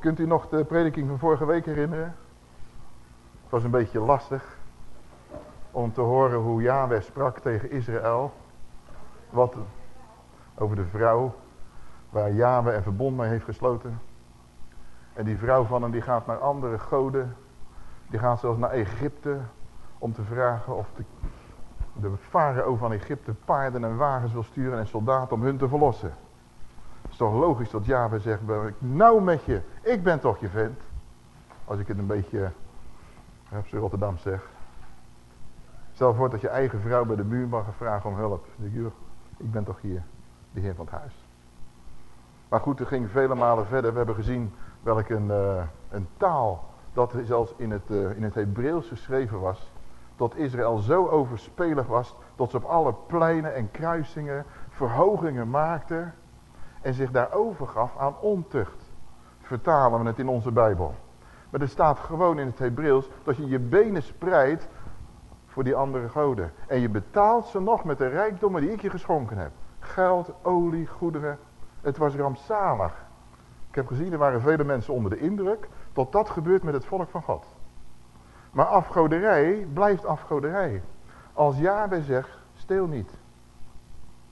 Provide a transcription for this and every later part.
Kunt u nog de prediking van vorige week herinneren? Het was een beetje lastig om te horen hoe Yahweh sprak tegen Israël. Wat over de vrouw waar Yahweh een verbond mee heeft gesloten. En die vrouw van hem die gaat naar andere goden. Die gaat zelfs naar Egypte om te vragen of de, de farao van Egypte paarden en wagens wil sturen en soldaten om hun te verlossen. Het is toch logisch dat Yahweh zegt, nou met je, ik ben toch je vent. Als ik het een beetje op zijn Rotterdam zeg. Stel voor dat je eigen vrouw bij de muur mag vragen om hulp. Ik ben toch hier, de heer van het huis. Maar goed, er ging vele malen verder. We hebben gezien welk een, uh, een taal dat zelfs in het, uh, in het Hebreeuws geschreven was. Tot Israël zo overspelig was, tot ze op alle pleinen en kruisingen verhogingen maakten. En zich daar overgaf aan ontucht. Vertalen we het in onze Bijbel. Maar er staat gewoon in het Hebreeuws dat je je benen spreidt voor die andere goden. En je betaalt ze nog met de rijkdommen die ik je geschonken heb. Geld, olie, goederen. Het was rampzalig. Ik heb gezien, er waren vele mensen onder de indruk. Tot dat gebeurt met het volk van God. Maar afgoderij blijft afgoderij. Als Yahweh zegt, steel niet.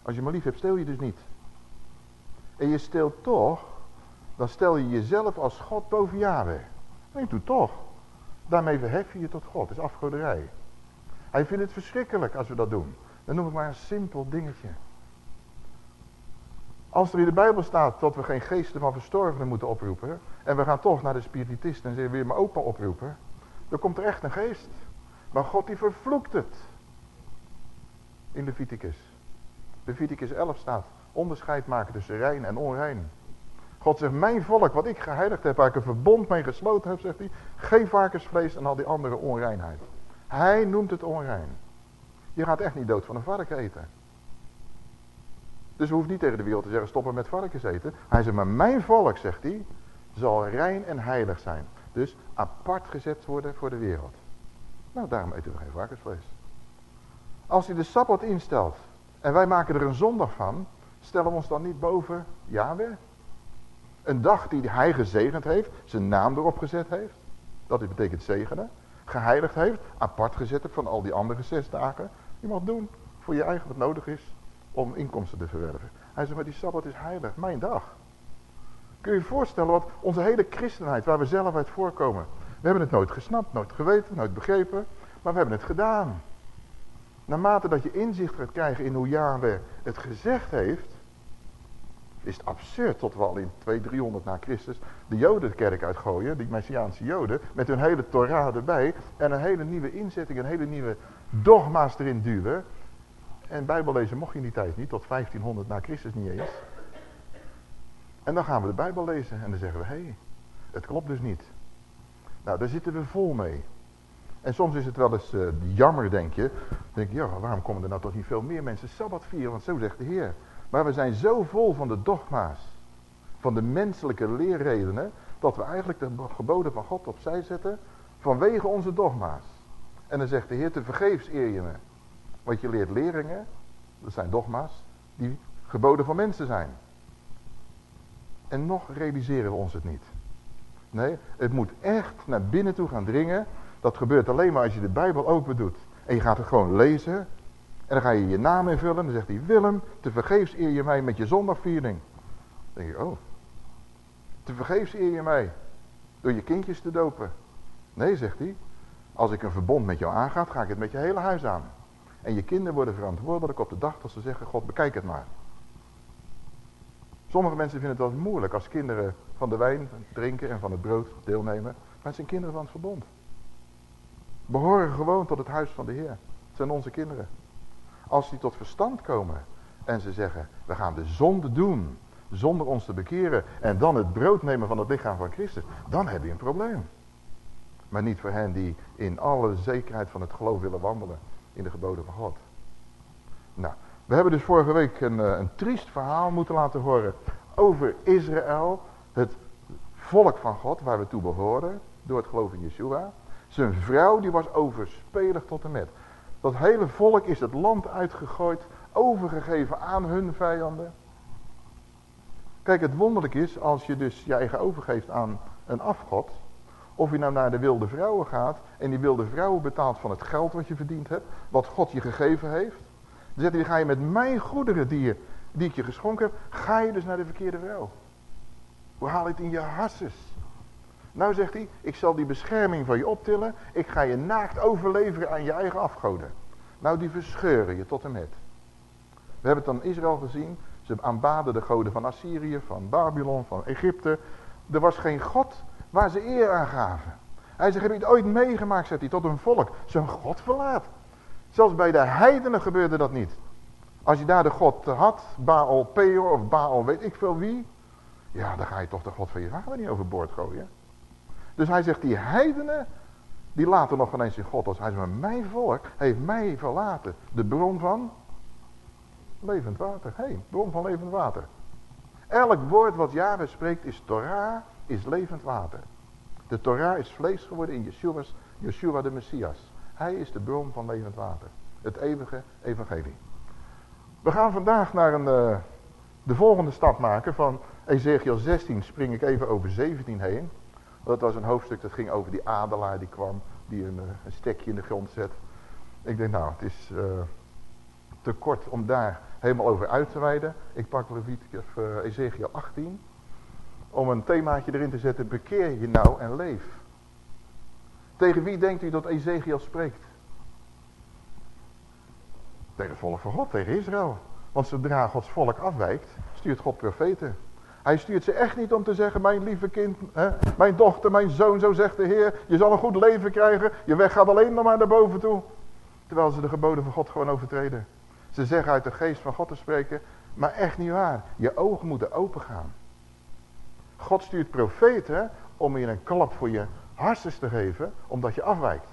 Als je me lief hebt, steel je dus niet. En je steelt toch, dan stel je jezelf als God boven Yahweh. En je doet toch. Daarmee verhef je je tot God. Dat is afgoderij. Hij vindt het verschrikkelijk als we dat doen. Dan noem ik maar een simpel dingetje. Als er in de Bijbel staat dat we geen geesten van verstorvenen moeten oproepen. En we gaan toch naar de spiritisten en zeggen weer mijn opa oproepen. Dan komt er echt een geest. Maar God die vervloekt het. In Leviticus. Leviticus 11 staat. Onderscheid maken tussen rein en onrein. God zegt, mijn volk, wat ik geheiligd heb, waar ik een verbond mee gesloten heb, zegt hij. Geen varkensvlees en al die andere onreinheid. Hij noemt het onrein. Je gaat echt niet dood van een varken eten. Dus we hoeft niet tegen de wereld te zeggen stoppen met varkens eten. Hij zegt maar mijn volk, zegt hij, zal rein en heilig zijn. Dus apart gezet worden voor de wereld. Nou, daarom eten we geen varkensvlees. Als hij de Sabbat instelt en wij maken er een zondag van, stellen we ons dan niet boven Yahweh? Een dag die hij gezegend heeft, zijn naam erop gezet heeft. Dat betekent zegenen geheiligd heeft, apart gezet van al die andere zes dagen. Je mag doen voor je eigen wat nodig is om inkomsten te verwerven. Hij zegt, maar die Sabbat is heilig, mijn dag. Kun je je voorstellen wat onze hele christenheid, waar we zelf uit voorkomen. We hebben het nooit gesnapt, nooit geweten, nooit begrepen, maar we hebben het gedaan. Naarmate dat je inzicht gaat krijgen in hoe Yahweh het gezegd heeft, is het absurd tot we al in 200, 300 na Christus de jodenkerk uitgooien, die Messiaanse joden, met hun hele Torah erbij en een hele nieuwe inzetting, een hele nieuwe dogma's erin duwen. En bijbellezen mocht je in die tijd niet, tot 1500 na Christus niet eens. En dan gaan we de Bijbel lezen en dan zeggen we, hé, hey, het klopt dus niet. Nou, daar zitten we vol mee. En soms is het wel eens uh, jammer, denk je. Dan denk je, ja, waarom komen er nou toch niet veel meer mensen Sabbat vieren? Want zo zegt de Heer. Maar we zijn zo vol van de dogma's, van de menselijke leerredenen, dat we eigenlijk de geboden van God opzij zetten vanwege onze dogma's. En dan zegt de Heer, te vergeefs eer je me. Want je leert leringen, dat zijn dogma's, die geboden van mensen zijn. En nog realiseren we ons het niet. Nee, het moet echt naar binnen toe gaan dringen. Dat gebeurt alleen maar als je de Bijbel open doet. En je gaat het gewoon lezen. En dan ga je je naam invullen. En dan zegt hij, Willem, te vergeefs eer je mij met je zondagviering. Dan denk je, oh. Te vergeefs eer je mij. Door je kindjes te dopen. Nee, zegt hij. Als ik een verbond met jou aangaat, ga ik het met je hele huis aan. En je kinderen worden verantwoordelijk op de dag dat ze zeggen, God bekijk het maar. Sommige mensen vinden het wel moeilijk als kinderen van de wijn drinken en van het brood deelnemen. Maar het zijn kinderen van het verbond. Behoren gewoon tot het huis van de Heer. Het zijn onze kinderen. Als die tot verstand komen en ze zeggen, we gaan de zonde doen zonder ons te bekeren en dan het brood nemen van het lichaam van Christus, dan heb je een probleem. Maar niet voor hen die in alle zekerheid van het geloof willen wandelen in de geboden van God. Nou, We hebben dus vorige week een, eh, een triest verhaal moeten laten horen over Israël, het volk van God waar we toe behoren, door het geloof in Yeshua. Zijn vrouw die was overspelig tot en met. Dat hele volk is het land uitgegooid, overgegeven aan hun vijanden. Kijk, het wonderlijk is, als je dus je eigen overgeeft aan een afgod, of je nou naar de wilde vrouwen gaat, en die wilde vrouwen betaalt van het geld wat je verdiend hebt, wat God je gegeven heeft, dan zegt hij, ga je met mijn goederen die, die ik je geschonken heb, ga je dus naar de verkeerde vrouw. Hoe haal je het in je harses? Nou zegt hij, ik zal die bescherming van je optillen, ik ga je naakt overleveren aan je eigen afgoden. Nou, die verscheuren je tot en met. We hebben het dan Israël gezien, ze aanbaden de goden van Assyrië, van Babylon, van Egypte. Er was geen God waar ze eer aan gaven. Hij zegt, heb je het ooit meegemaakt, zegt hij, tot een volk zijn God verlaat. Zelfs bij de heidenen gebeurde dat niet. Als je daar de God had, Baal Peor of Baal weet ik veel wie. Ja, dan ga je toch de God van je vader niet overboord gooien. Dus hij zegt, die heidenen, die laten nog ineens in God als. Hij zegt, maar mijn volk heeft mij verlaten. De bron van levend water. Hé, bron van levend water. Elk woord wat Yahweh spreekt is Torah, is levend water. De Torah is vlees geworden in Yeshua's, Yeshua de Messias. Hij is de bron van levend water. Het eeuwige evangelie. We gaan vandaag naar een, uh, de volgende stap maken. Van Ezekiel 16 spring ik even over 17 heen. Dat was een hoofdstuk dat ging over die adelaar die kwam. Die een, uh, een stekje in de grond zet. Ik denk nou, het is uh, te kort om daar helemaal over uit te wijden. Ik pak Leviticus uh, Ezekiel 18. Om een themaatje erin te zetten. Bekeer je nou en leef. Tegen wie denkt u dat Ezekiel spreekt? Tegen het volk van God, tegen Israël. Want zodra Gods volk afwijkt, stuurt God profeten. Hij stuurt ze echt niet om te zeggen, mijn lieve kind, hè, mijn dochter, mijn zoon, zo zegt de Heer. Je zal een goed leven krijgen, je weg gaat alleen nog maar naar boven toe. Terwijl ze de geboden van God gewoon overtreden. Ze zeggen uit de geest van God te spreken, maar echt niet waar. Je ogen moeten open gaan. God stuurt profeten om je een klap voor je hartstikke te geven, omdat je afwijkt.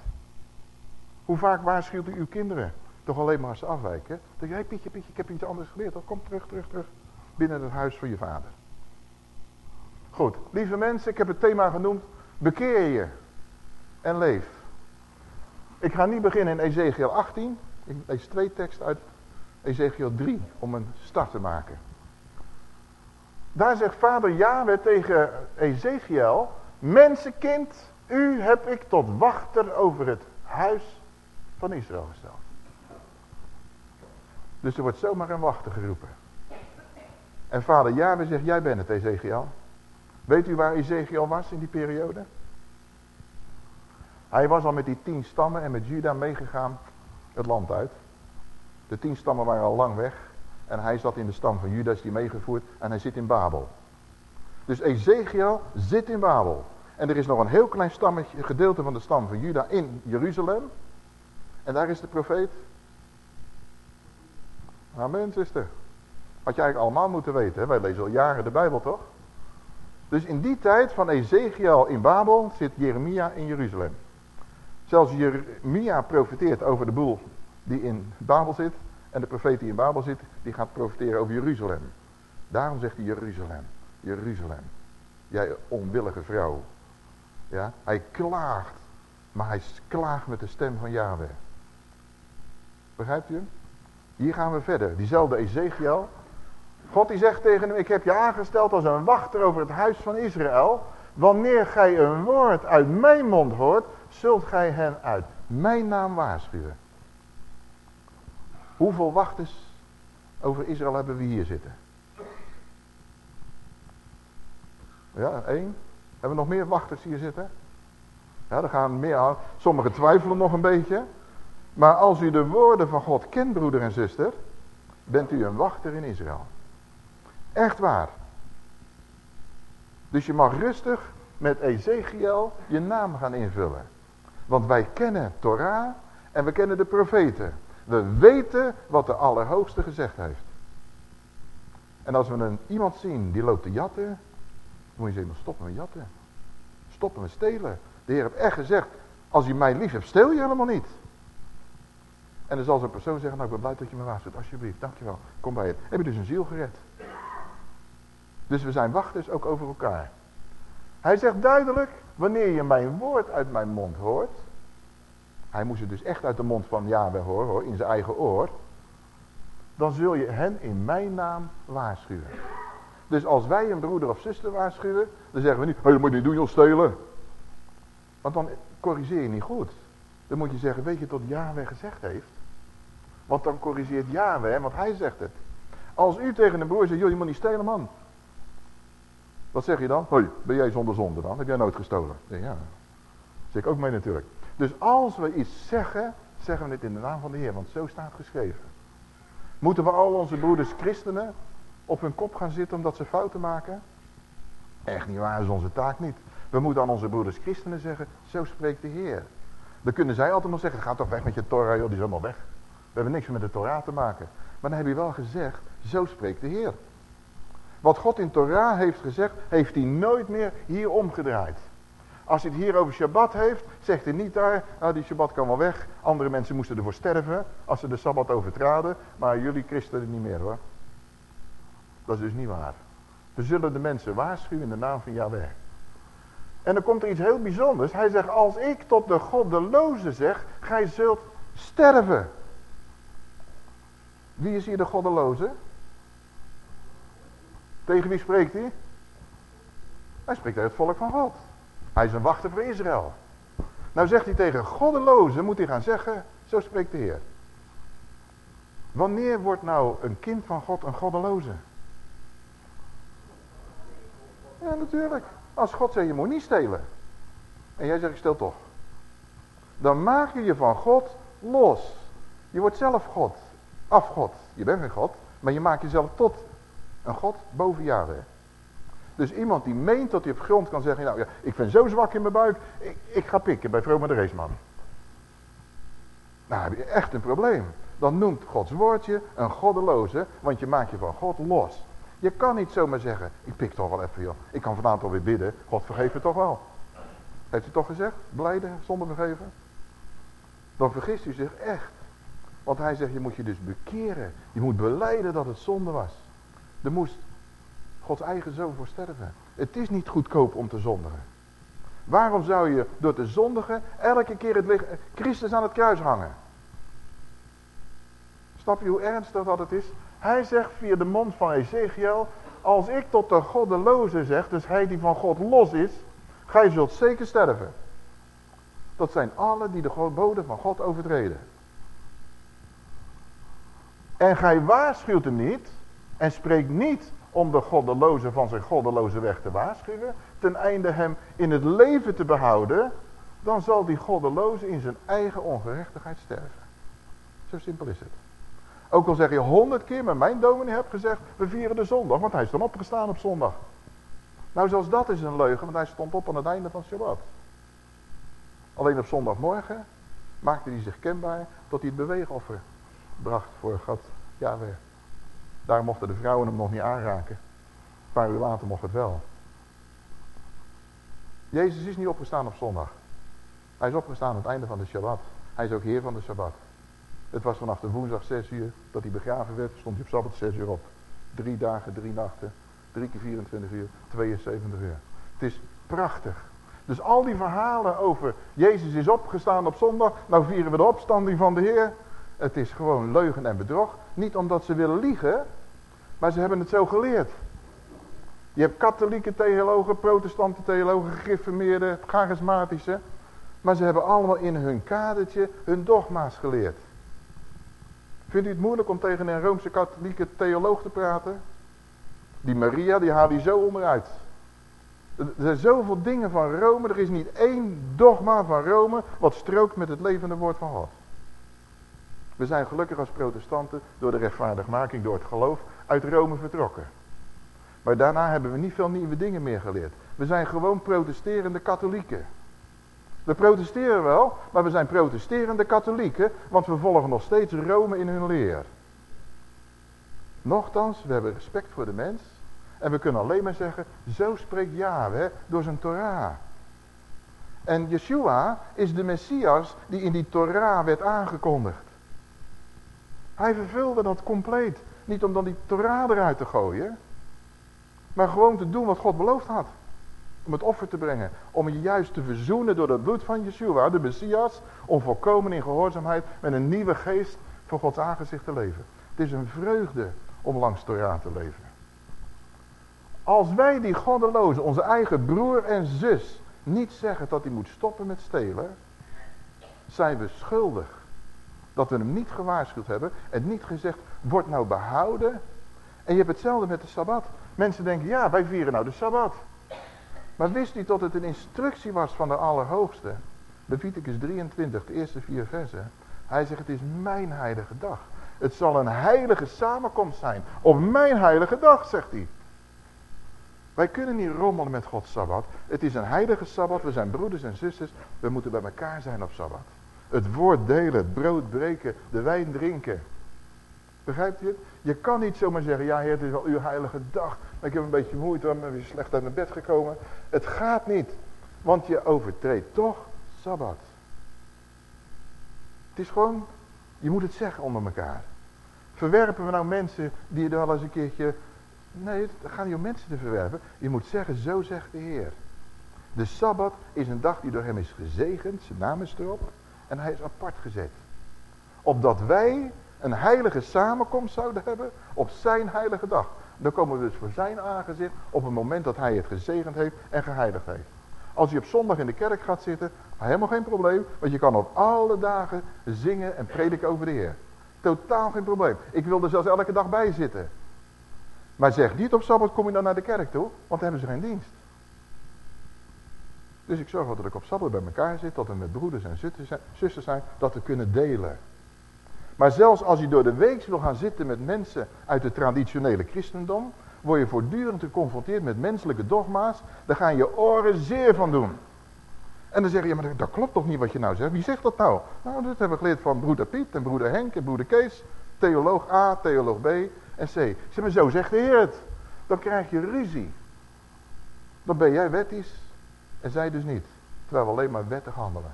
Hoe vaak waarschuwt u uw kinderen? Toch alleen maar als ze afwijken. Dan je, hey Pietje, Pietje, ik heb iets anders geleerd. Kom terug, terug, terug. Binnen het huis van je vader. Goed, lieve mensen, ik heb het thema genoemd. Bekeer je en leef. Ik ga niet beginnen in Ezekiel 18. Ik lees twee teksten uit Ezekiel 3 om een start te maken. Daar zegt vader Yahweh tegen Ezekiel. Mensenkind, u heb ik tot wachter over het huis van Israël gesteld. Dus er wordt zomaar een wachter geroepen. En vader Yahweh zegt, jij bent het Ezekiel. Weet u waar Ezekiel was in die periode? Hij was al met die tien stammen en met Juda meegegaan het land uit. De tien stammen waren al lang weg. En hij zat in de stam van Judas die meegevoerd en hij zit in Babel. Dus Ezekiel zit in Babel. En er is nog een heel klein stammetje, gedeelte van de stam van Juda in Jeruzalem. En daar is de profeet. Amen, zuster. Had je eigenlijk allemaal moeten weten. Hè? Wij lezen al jaren de Bijbel, toch? Dus in die tijd van Ezekiel in Babel zit Jeremia in Jeruzalem. Zelfs Jeremia profiteert over de boel die in Babel zit. En de profeet die in Babel zit, die gaat profiteren over Jeruzalem. Daarom zegt hij Jeruzalem. Jeruzalem. Jij onwillige vrouw. Ja, hij klaagt. Maar hij klaagt met de stem van Yahweh. Begrijpt u? Hier gaan we verder. Diezelfde Ezekiel. God die zegt tegen hem, ik heb je aangesteld als een wachter over het huis van Israël. Wanneer gij een woord uit mijn mond hoort, zult gij hen uit mijn naam waarschuwen. Hoeveel wachters over Israël hebben we hier zitten? Ja, één. Hebben we nog meer wachters hier zitten? Ja, er gaan meer aan. Sommigen twijfelen nog een beetje. Maar als u de woorden van God kent, broeder en zuster, bent u een wachter in Israël. Echt waar. Dus je mag rustig met Ezekiel je naam gaan invullen. Want wij kennen Torah en we kennen de profeten. We weten wat de Allerhoogste gezegd heeft. En als we een, iemand zien die loopt te jatten, dan moet je zeggen, stoppen met jatten. Stoppen met stelen. De Heer heeft echt gezegd, als je mij lief hebt, steel je helemaal niet. En dan zal zo'n persoon zeggen, nou ik ben blij dat je me waarschuwt, alsjeblieft, dankjewel, kom bij je. Heb je dus een ziel gered. Dus we zijn wachters ook over elkaar. Hij zegt duidelijk, wanneer je mijn woord uit mijn mond hoort. Hij moest het dus echt uit de mond van Yahweh horen, hoor, in zijn eigen oor. Dan zul je hen in mijn naam waarschuwen. Dus als wij een broeder of zuster waarschuwen, dan zeggen we niet, hey, moet je niet doen, je stelen. Want dan corrigeer je niet goed. Dan moet je zeggen, weet je wat Yahweh gezegd heeft? Want dan corrigeert Yahweh, want hij zegt het. Als u tegen een broer zegt, joh, je moet niet stelen, man. Wat zeg je dan? Hoi, ben jij zonder zonde dan? Heb jij nooit gestolen? Ja, zeg ik ook mee natuurlijk. Dus als we iets zeggen, zeggen we het in de naam van de Heer, want zo staat geschreven. Moeten we al onze broeders christenen op hun kop gaan zitten omdat ze fouten maken? Echt niet waar, is onze taak niet. We moeten aan onze broeders christenen zeggen, zo spreekt de Heer. Dan kunnen zij altijd nog zeggen, ga toch weg met je Torah, joh, die is allemaal weg. We hebben niks meer met de Torah te maken. Maar dan heb je wel gezegd, zo spreekt de Heer. Wat God in Torah heeft gezegd, heeft hij nooit meer hier omgedraaid. Als hij het hier over Shabbat heeft, zegt hij niet daar, nou die Shabbat kan wel weg. Andere mensen moesten ervoor sterven als ze de Sabbat overtraden. Maar jullie christenen niet meer hoor. Dat is dus niet waar. We zullen de mensen waarschuwen in de naam van Yahweh. En dan komt er iets heel bijzonders. Hij zegt, als ik tot de goddeloze zeg, gij zult sterven. Wie is hier de goddeloze? Tegen wie spreekt hij? Hij spreekt tegen het volk van God. Hij is een wachter voor Israël. Nou zegt hij tegen goddelozen, moet hij gaan zeggen, zo spreekt de Heer. Wanneer wordt nou een kind van God een goddeloze? Ja, natuurlijk. Als God zegt, je moet niet stelen. En jij zegt, ik stel toch. Dan maak je je van God los. Je wordt zelf God. Afgod. Je bent geen God. Maar je maakt jezelf tot een God boven Yahweh. Dus iemand die meent dat hij op grond kan zeggen, nou ja, ik ben zo zwak in mijn buik, ik, ik ga pikken bij Vroma de Reesman. Nou heb je echt een probleem. Dan noemt Gods woordje een goddeloze, want je maakt je van God los. Je kan niet zomaar zeggen, ik pik toch wel even joh. Ik kan vanavond wel weer bidden, God vergeeft me toch wel. Heeft u toch gezegd, blijden zonder vergeven? Dan vergist u zich echt. Want hij zegt, je moet je dus bekeren. Je moet beleiden dat het zonde was. Er moest Gods eigen zoon voor sterven. Het is niet goedkoop om te zondigen. Waarom zou je door te zondigen elke keer het Christus aan het kruis hangen? Snap je hoe ernstig dat het is? Hij zegt via de mond van Ezekiel, als ik tot de goddeloze zeg, dus hij die van God los is, gij zult zeker sterven. Dat zijn alle die de geboden van God overtreden. En gij waarschuwt hem niet en spreekt niet om de goddeloze van zijn goddeloze weg te waarschuwen, ten einde hem in het leven te behouden, dan zal die goddeloze in zijn eigen ongerechtigheid sterven. Zo simpel is het. Ook al zeg je honderd keer, maar mijn dominee hebt gezegd, we vieren de zondag, want hij is dan opgestaan op zondag. Nou, zelfs dat is een leugen, want hij stond op aan het einde van Shabbat. Alleen op zondagmorgen maakte hij zich kenbaar tot hij het beweegoffer bracht voor God. Ja. Daar mochten de vrouwen hem nog niet aanraken. Een paar uur later mocht het wel. Jezus is niet opgestaan op zondag. Hij is opgestaan aan het einde van de Shabbat. Hij is ook heer van de Shabbat. Het was vanaf de woensdag 6 uur dat hij begraven werd. Stond hij op Sabbat 6 uur op. Drie dagen, drie nachten. Drie keer 24 uur. 72 uur. Het is prachtig. Dus al die verhalen over Jezus is opgestaan op zondag. Nou vieren we de opstanding van de Heer. Het is gewoon leugen en bedrog. Niet omdat ze willen liegen, maar ze hebben het zo geleerd. Je hebt katholieke theologen, protestante theologen, gereformeerde, charismatische. Maar ze hebben allemaal in hun kadertje hun dogma's geleerd. Vindt u het moeilijk om tegen een Roomse katholieke theoloog te praten? Die Maria, die haalt hij zo onderuit. Er zijn zoveel dingen van Rome. Er is niet één dogma van Rome wat strookt met het levende woord van God. We zijn gelukkig als protestanten door de rechtvaardigmaking, door het geloof, uit Rome vertrokken. Maar daarna hebben we niet veel nieuwe dingen meer geleerd. We zijn gewoon protesterende katholieken. We protesteren wel, maar we zijn protesterende katholieken, want we volgen nog steeds Rome in hun leer. Nochtans, we hebben respect voor de mens. En we kunnen alleen maar zeggen, zo spreekt Yahweh door zijn Torah. En Yeshua is de Messias die in die Torah werd aangekondigd. Hij vervulde dat compleet. Niet om dan die Torah eruit te gooien. Maar gewoon te doen wat God beloofd had. Om het offer te brengen. Om je juist te verzoenen door het bloed van Yeshua, de Messias. Om volkomen in gehoorzaamheid met een nieuwe geest voor Gods aangezicht te leven. Het is een vreugde om langs Torah te leven. Als wij die goddeloze, onze eigen broer en zus, niet zeggen dat hij moet stoppen met stelen, zijn we schuldig. Dat we hem niet gewaarschuwd hebben en niet gezegd, word nou behouden. En je hebt hetzelfde met de Sabbat. Mensen denken, ja, wij vieren nou de Sabbat. Maar wist u dat het een instructie was van de Allerhoogste? Leviticus 23, de eerste vier versen. Hij zegt, het is mijn heilige dag. Het zal een heilige samenkomst zijn. Op mijn heilige dag, zegt hij. Wij kunnen niet rommelen met Gods Sabbat. Het is een heilige Sabbat. We zijn broeders en zusters. We moeten bij elkaar zijn op Sabbat. Het woord delen, het brood breken, de wijn drinken. Begrijpt u het? Je kan niet zomaar zeggen, ja heer, het is wel uw heilige dag. Maar ik heb een beetje moeite, ik ben weer slecht uit mijn bed gekomen. Het gaat niet. Want je overtreedt toch Sabbat. Het is gewoon, je moet het zeggen onder elkaar. Verwerpen we nou mensen die er wel eens een keertje... Nee, het gaat niet om mensen te verwerpen. Je moet zeggen, zo zegt de Heer. De Sabbat is een dag die door hem is gezegend, zijn naam is erop. En hij is apart gezet. Opdat wij een heilige samenkomst zouden hebben op zijn heilige dag. Dan komen we dus voor zijn aangezicht op het moment dat hij het gezegend heeft en geheiligd heeft. Als je op zondag in de kerk gaat zitten, helemaal geen probleem. Want je kan op alle dagen zingen en prediken over de Heer. Totaal geen probleem. Ik wil er zelfs elke dag bij zitten. Maar zeg niet op Sabbat kom je dan naar de kerk toe, want dan hebben ze geen dienst. Dus ik zorg dat ik op Sabbat bij elkaar zit, dat we met broeders en zusters zijn, dat we kunnen delen. Maar zelfs als je door de week wil gaan zitten met mensen uit het traditionele christendom, word je voortdurend geconfronteerd met menselijke dogma's, daar gaan je oren zeer van doen. En dan zeg je, maar dat klopt toch niet wat je nou zegt? Wie zegt dat nou? Nou, dat hebben we geleerd van broeder Piet en broeder Henk en broeder Kees. Theoloog A, theoloog B en C. Zeg maar, zo zegt de Heer het. Dan krijg je ruzie. Dan ben jij wettisch en zij dus niet. Terwijl we alleen maar wettig handelen.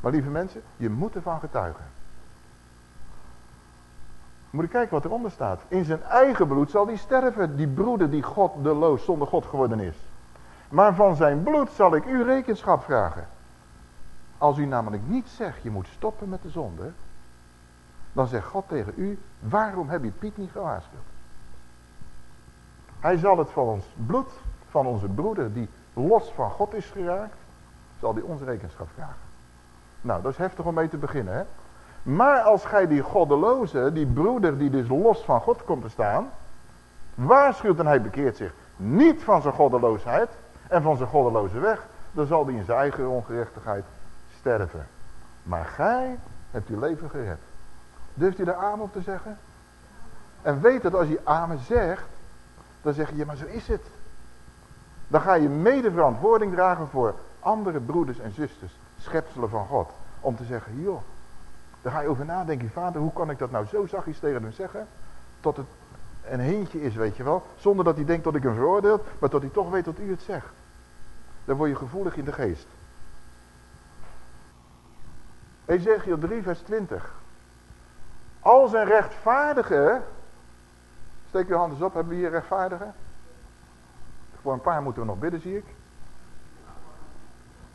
Maar lieve mensen, je moet ervan getuigen. Moet je kijken wat eronder staat. In zijn eigen bloed zal hij sterven. Die broeder die God de loos zonder God geworden is. Maar van zijn bloed zal ik u rekenschap vragen. Als u namelijk niet zegt, je moet stoppen met de zonde. Dan zegt God tegen u, waarom heb je Piet niet gewaarschuwd? Hij zal het van ons bloed, van onze broeder die los van God is geraakt, zal hij ons rekenschap vragen. Nou, dat is heftig om mee te beginnen, hè. Maar als gij die goddeloze, die broeder die dus los van God komt te staan, waarschuwt en hij bekeert zich niet van zijn goddeloosheid en van zijn goddeloze weg, dan zal hij in zijn eigen ongerechtigheid sterven. Maar gij hebt uw leven gered. Durft u daar amen op te zeggen? En weet dat als je amen zegt, dan zeg je, maar zo is het. Dan ga je mede verantwoording dragen voor andere broeders en zusters, schepselen van God. Om te zeggen, joh, dan ga je over nadenken, vader, hoe kan ik dat nou zo zachtjes tegen hem zeggen? Tot het een hintje is, weet je wel. Zonder dat hij denkt dat ik hem veroordeel, maar dat hij toch weet dat u het zegt. Dan word je gevoelig in de geest. Ezekiel 3 vers 20. Als een rechtvaardige, steek uw handen op, hebben we hier rechtvaardigen? Voor een paar moeten we nog bidden, zie ik.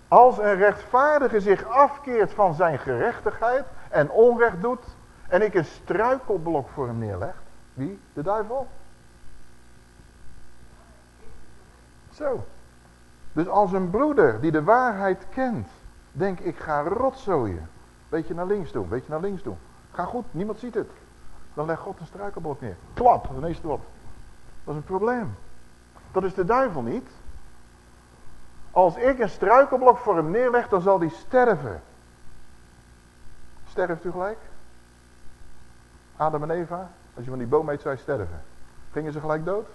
Als een rechtvaardige zich afkeert van zijn gerechtigheid en onrecht doet en ik een struikelblok voor hem neerleg. Wie? De duivel? Zo. Dus als een broeder die de waarheid kent, denk ik ga rotzooien. Beetje naar links doen, beetje naar links doen. Ga goed, niemand ziet het. Dan legt God een struikelblok neer. Klap, ineens erop. Dat is een probleem. Dat is de duivel niet. Als ik een struikelblok voor hem neerleg, dan zal hij sterven. Sterft u gelijk? Adam en Eva, als je van die boom eet, je sterven. Gingen ze gelijk dood?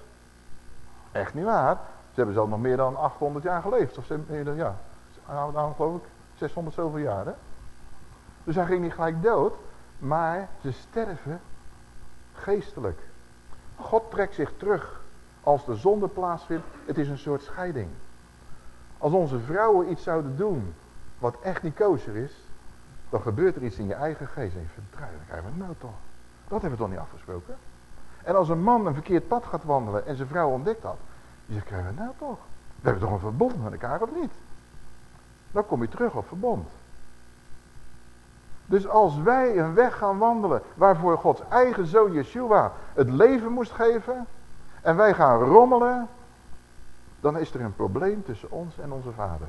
Echt niet waar. Ze hebben zelf nog meer dan 800 jaar geleefd. Of ze, ja, nou, nou geloof ik 600 zoveel jaar. Hè? Dus hij ging niet gelijk dood. Maar ze sterven geestelijk. God trekt zich terug als de zonde plaatsvindt. Het is een soort scheiding. Als onze vrouwen iets zouden doen wat echt niet kosher is, dan gebeurt er iets in je eigen geest. En je vertrouwt, dan krijgen we nou toch. Dat hebben we toch niet afgesproken? En als een man een verkeerd pad gaat wandelen en zijn vrouw ontdekt dat. Die zegt, krijgen we nou toch? We hebben toch een verbond met elkaar of niet? Dan kom je terug op verbond. Dus als wij een weg gaan wandelen waarvoor Gods eigen zoon Yeshua het leven moest geven. En wij gaan rommelen. Dan is er een probleem tussen ons en onze vader.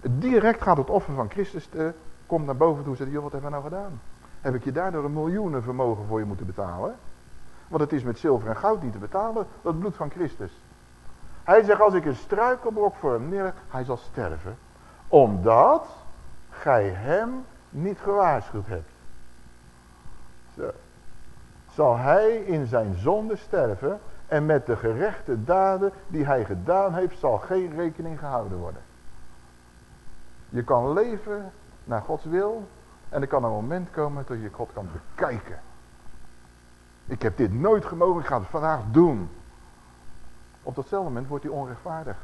Direct gaat het offer van Christus te, komt naar boven toe en zegt, joh wat hebben we nou gedaan? Heb ik je daardoor een miljoenen vermogen voor je moeten betalen? Want het is met zilver en goud niet te betalen, dat bloed van Christus. Hij zegt, als ik een struikelblok voor hem neerleg, hij zal sterven. Omdat gij hem niet gewaarschuwd hebt. Zo. Zal hij in zijn zonde sterven en met de gerechte daden die hij gedaan heeft, zal geen rekening gehouden worden. Je kan leven naar Gods wil en er kan een moment komen dat je God kan bekijken. Ik heb dit nooit gemogen, ik ga het vandaag doen. Op datzelfde moment wordt hij onrechtvaardig.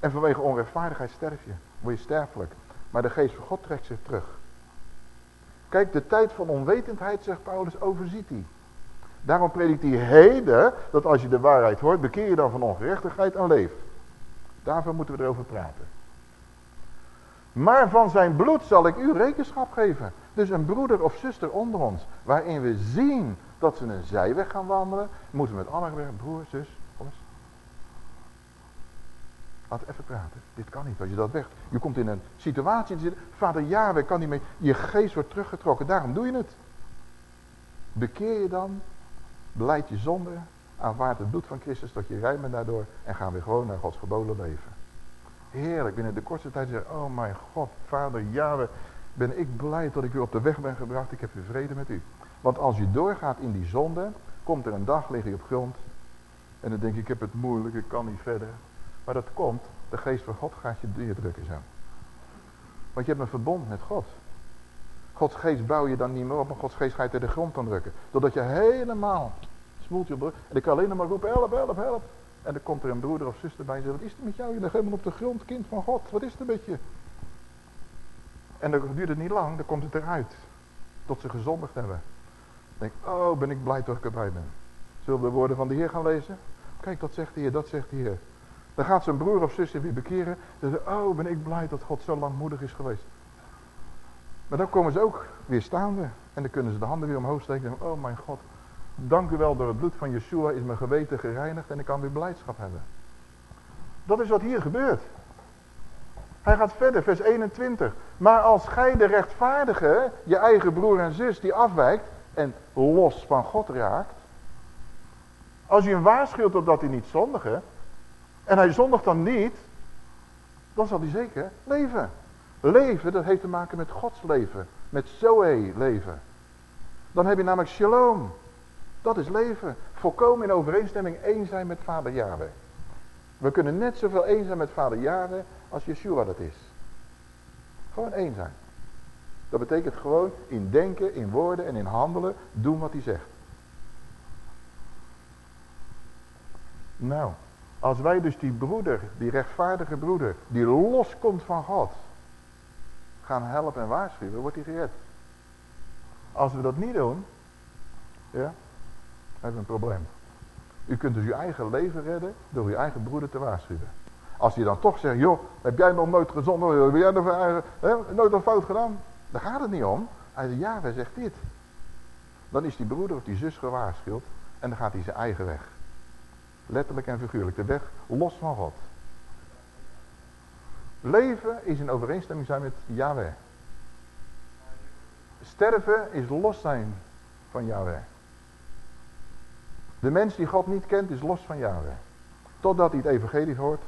En vanwege onrechtvaardigheid sterf je. Word je sterfelijk. Maar de geest van God trekt zich terug. Kijk, de tijd van onwetendheid, zegt Paulus, overziet hij. Daarom predikt hij heden, dat als je de waarheid hoort, bekeer je dan van ongerechtigheid en leef. Daarvoor moeten we erover praten. Maar van zijn bloed zal ik u rekenschap geven. Dus een broeder of zuster onder ons, waarin we zien dat ze een zijweg gaan wandelen, moeten we met allemaal zeggen, broer, zus, kom. Laten even praten. Dit kan niet als je dat weg. Je komt in een situatie en zit, vader Yahweh kan niet meer. Je geest wordt teruggetrokken, daarom doe je het. Bekeer je dan, beleid je zonde, aanvaard het bloed van Christus tot je rijdt daardoor en gaan we gewoon naar Gods geboden leven. Heerlijk, binnen de kortste tijd zeggen, oh mijn God, vader Yahweh, ben ik blij dat ik u op de weg ben gebracht, ik heb weer vrede met u. Want als je doorgaat in die zonde, komt er een dag, lig je op grond. En dan denk je, ik heb het moeilijk, ik kan niet verder. Maar dat komt, de geest van God gaat je neerdrukken zo. Want je hebt een verbond met God. Gods geest bouw je dan niet meer op, maar Gods geest gaat je de grond aan drukken. Doordat je helemaal smoelt je op En ik kan alleen maar roepen, help, help, help. En dan komt er een broeder of zuster bij en zegt, wat is er met jou? Je ligt helemaal op de grond, kind van God. Wat is er met je? En dan duurt het niet lang, dan komt het eruit. Tot ze gezondigd hebben. Dan denk oh ben ik blij dat ik erbij ben. Zullen we de woorden van de Heer gaan lezen? Kijk, dat zegt de Heer, dat zegt de Heer. Dan gaat zijn broer of zusje weer bekeren. Dan zegt oh ben ik blij dat God zo langmoedig is geweest. Maar dan komen ze ook weer staande. En dan kunnen ze de handen weer omhoog steken. En oh mijn God, dank u wel door het bloed van Yeshua is mijn geweten gereinigd. En ik kan weer blijdschap hebben. Dat is wat hier gebeurt. Hij gaat verder, vers 21. Maar als gij de rechtvaardige, je eigen broer en zus die afwijkt en los van God raakt. Als je hem waarschuwt opdat hij niet zondige. En hij zondigt dan niet. Dan zal hij zeker leven. Leven, dat heeft te maken met Gods leven. Met Zoe leven. Dan heb je namelijk shalom. Dat is leven. Volkomen in overeenstemming één zijn met vader Yahweh. We kunnen net zoveel één zijn met vader Yahweh als Yeshua dat is. Gewoon één zijn. Dat betekent gewoon in denken, in woorden en in handelen doen wat hij zegt. Nou, als wij dus die broeder, die rechtvaardige broeder, die loskomt van God, gaan helpen en waarschuwen, wordt hij gered. Als we dat niet doen, ja, hebben we een probleem. U kunt dus uw eigen leven redden door uw eigen broeder te waarschuwen. Als je dan toch zegt, joh, heb jij nog nooit gezond, heb jij nog hè, nooit een fout gedaan? Daar gaat het niet om. Hij zegt, ja, hij zegt dit. Dan is die broeder of die zus gewaarschuwd en dan gaat hij zijn eigen weg. Letterlijk en figuurlijk, de weg los van God. Leven is in overeenstemming zijn met Yahweh. Sterven is los zijn van Yahweh. De mens die God niet kent is los van Yahweh. Totdat hij het evangelie hoort,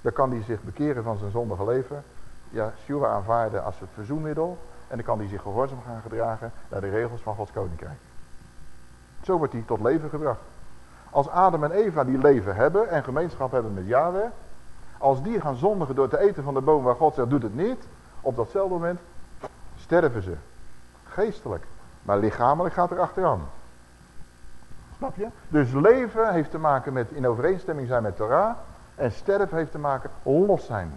dan kan hij zich bekeren van zijn zondige leven. Ja, Shua aanvaarden als het verzoenmiddel. En dan kan hij zich gehoorzaam gaan gedragen naar de regels van Gods koninkrijk. Zo wordt hij tot leven gebracht. Als Adam en Eva die leven hebben en gemeenschap hebben met Yahweh. Als die gaan zondigen door te eten van de boom waar God zegt doet het niet. Op datzelfde moment sterven ze. Geestelijk. Maar lichamelijk gaat er achteraan. Snap je? Dus leven heeft te maken met in overeenstemming zijn met Torah. En sterven heeft te maken los zijn.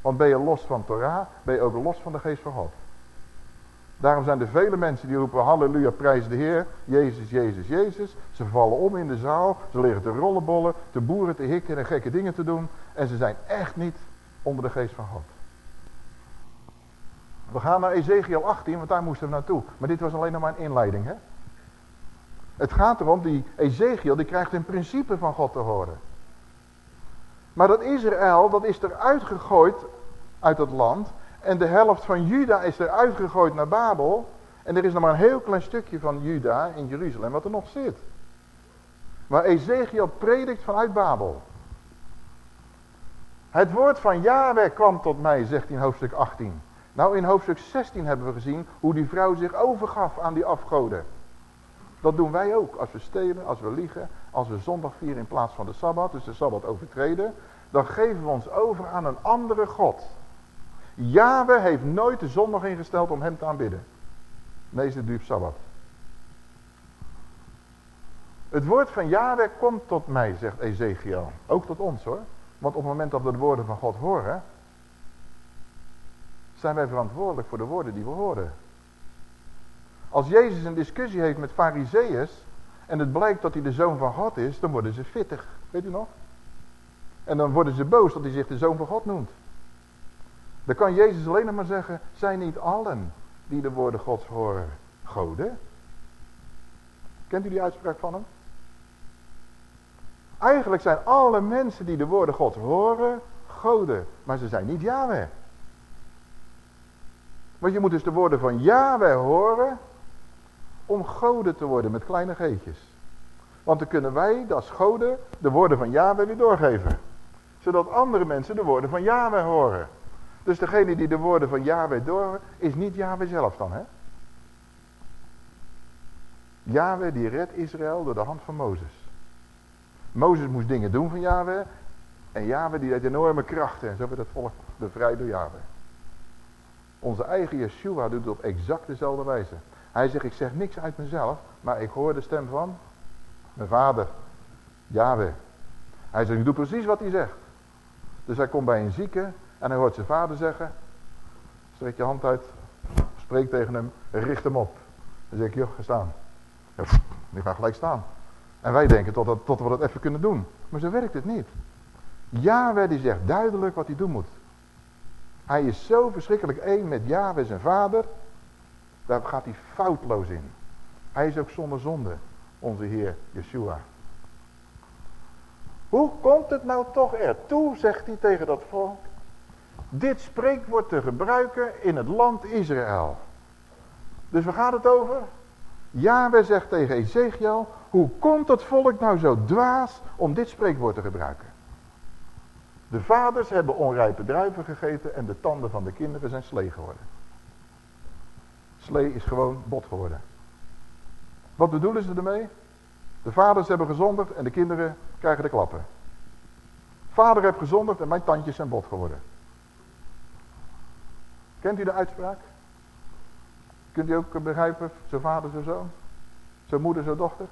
Want ben je los van Torah, ben je ook los van de geest van God. Daarom zijn er vele mensen die roepen halleluja, prijs de Heer, Jezus, Jezus, Jezus. Ze vallen om in de zaal, ze liggen te rollenbollen, te boeren, te hikken en gekke dingen te doen. En ze zijn echt niet onder de geest van God. We gaan naar Ezekiel 18, want daar moesten we naartoe. Maar dit was alleen nog maar een inleiding. Hè? Het gaat erom, die Ezekiel die krijgt een principe van God te horen. Maar dat Israël, dat is er uitgegooid uit het land. En de helft van Juda is er uitgegooid naar Babel. En er is nog maar een heel klein stukje van Juda in Jeruzalem wat er nog zit. Waar Ezekiel predikt vanuit Babel. Het woord van Yahweh kwam tot mij, zegt hij in hoofdstuk 18. Nou, in hoofdstuk 16 hebben we gezien hoe die vrouw zich overgaf aan die afgoden. Dat doen wij ook. Als we stelen, als we liegen, als we zondag vieren in plaats van de Sabbat, dus de Sabbat overtreden. Dan geven we ons over aan een andere God. Yahweh heeft nooit de zondag ingesteld om hem te aanbidden. Nee, is de Sabbat. Het woord van Yahweh komt tot mij, zegt Ezekiel. Ook tot ons hoor. Want op het moment dat we de woorden van God horen, zijn wij verantwoordelijk voor de woorden die we horen. Als Jezus een discussie heeft met fariseeërs en het blijkt dat hij de zoon van God is, dan worden ze fittig. Weet u nog? En dan worden ze boos dat hij zich de zoon van God noemt. Dan kan Jezus alleen nog maar zeggen, zijn niet allen die de woorden Gods horen goden? Kent u die uitspraak van hem? Eigenlijk zijn alle mensen die de woorden Gods horen goden, maar ze zijn niet Yahweh. Want je moet dus de woorden van Yahweh horen om goden te worden met kleine geetjes. Want dan kunnen wij, als goden, de woorden van Yahweh weer doorgeven. Zodat andere mensen de woorden van Yahweh horen. Dus degene die de woorden van Yahweh door is niet Yahweh zelf dan, hè? Yahweh die redt Israël door de hand van Mozes. Mozes moest dingen doen van Yahweh. En Yahweh die deed enorme krachten. En zo werd het volk bevrijd door Yahweh. Onze eigen Yeshua doet het op exact dezelfde wijze. Hij zegt, ik zeg niks uit mezelf, maar ik hoor de stem van mijn vader, Yahweh. Hij zegt, ik doe precies wat hij zegt. Dus hij komt bij een zieke en hij hoort zijn vader zeggen, strek je hand uit, spreek tegen hem, richt hem op. Dan zeg ik, joh, ga staan. Ja, die gaat gelijk staan. En wij denken tot, dat, tot we dat even kunnen doen. Maar zo werkt het niet. Yahweh die zegt duidelijk wat hij doen moet. Hij is zo verschrikkelijk één met Yahweh zijn vader. Daar gaat hij foutloos in. Hij is ook zonder zonde. Onze Heer Yeshua. Hoe komt het nou toch ertoe, zegt hij tegen dat volk, dit spreekwoord te gebruiken in het land Israël. Dus waar gaat het over? Yahweh zegt tegen Ezekiel, hoe komt het volk nou zo dwaas om dit spreekwoord te gebruiken? De vaders hebben onrijpe druiven gegeten en de tanden van de kinderen zijn slee geworden. Slee is gewoon bot geworden. Wat bedoelen ze ermee? De vaders hebben gezonderd en de kinderen krijgen de klappen. Vader heeft gezonderd en mijn tandjes zijn bot geworden. Kent u de uitspraak? Kunt u ook begrijpen, zo vader, zo zoon? Zo moeder, zo dochter?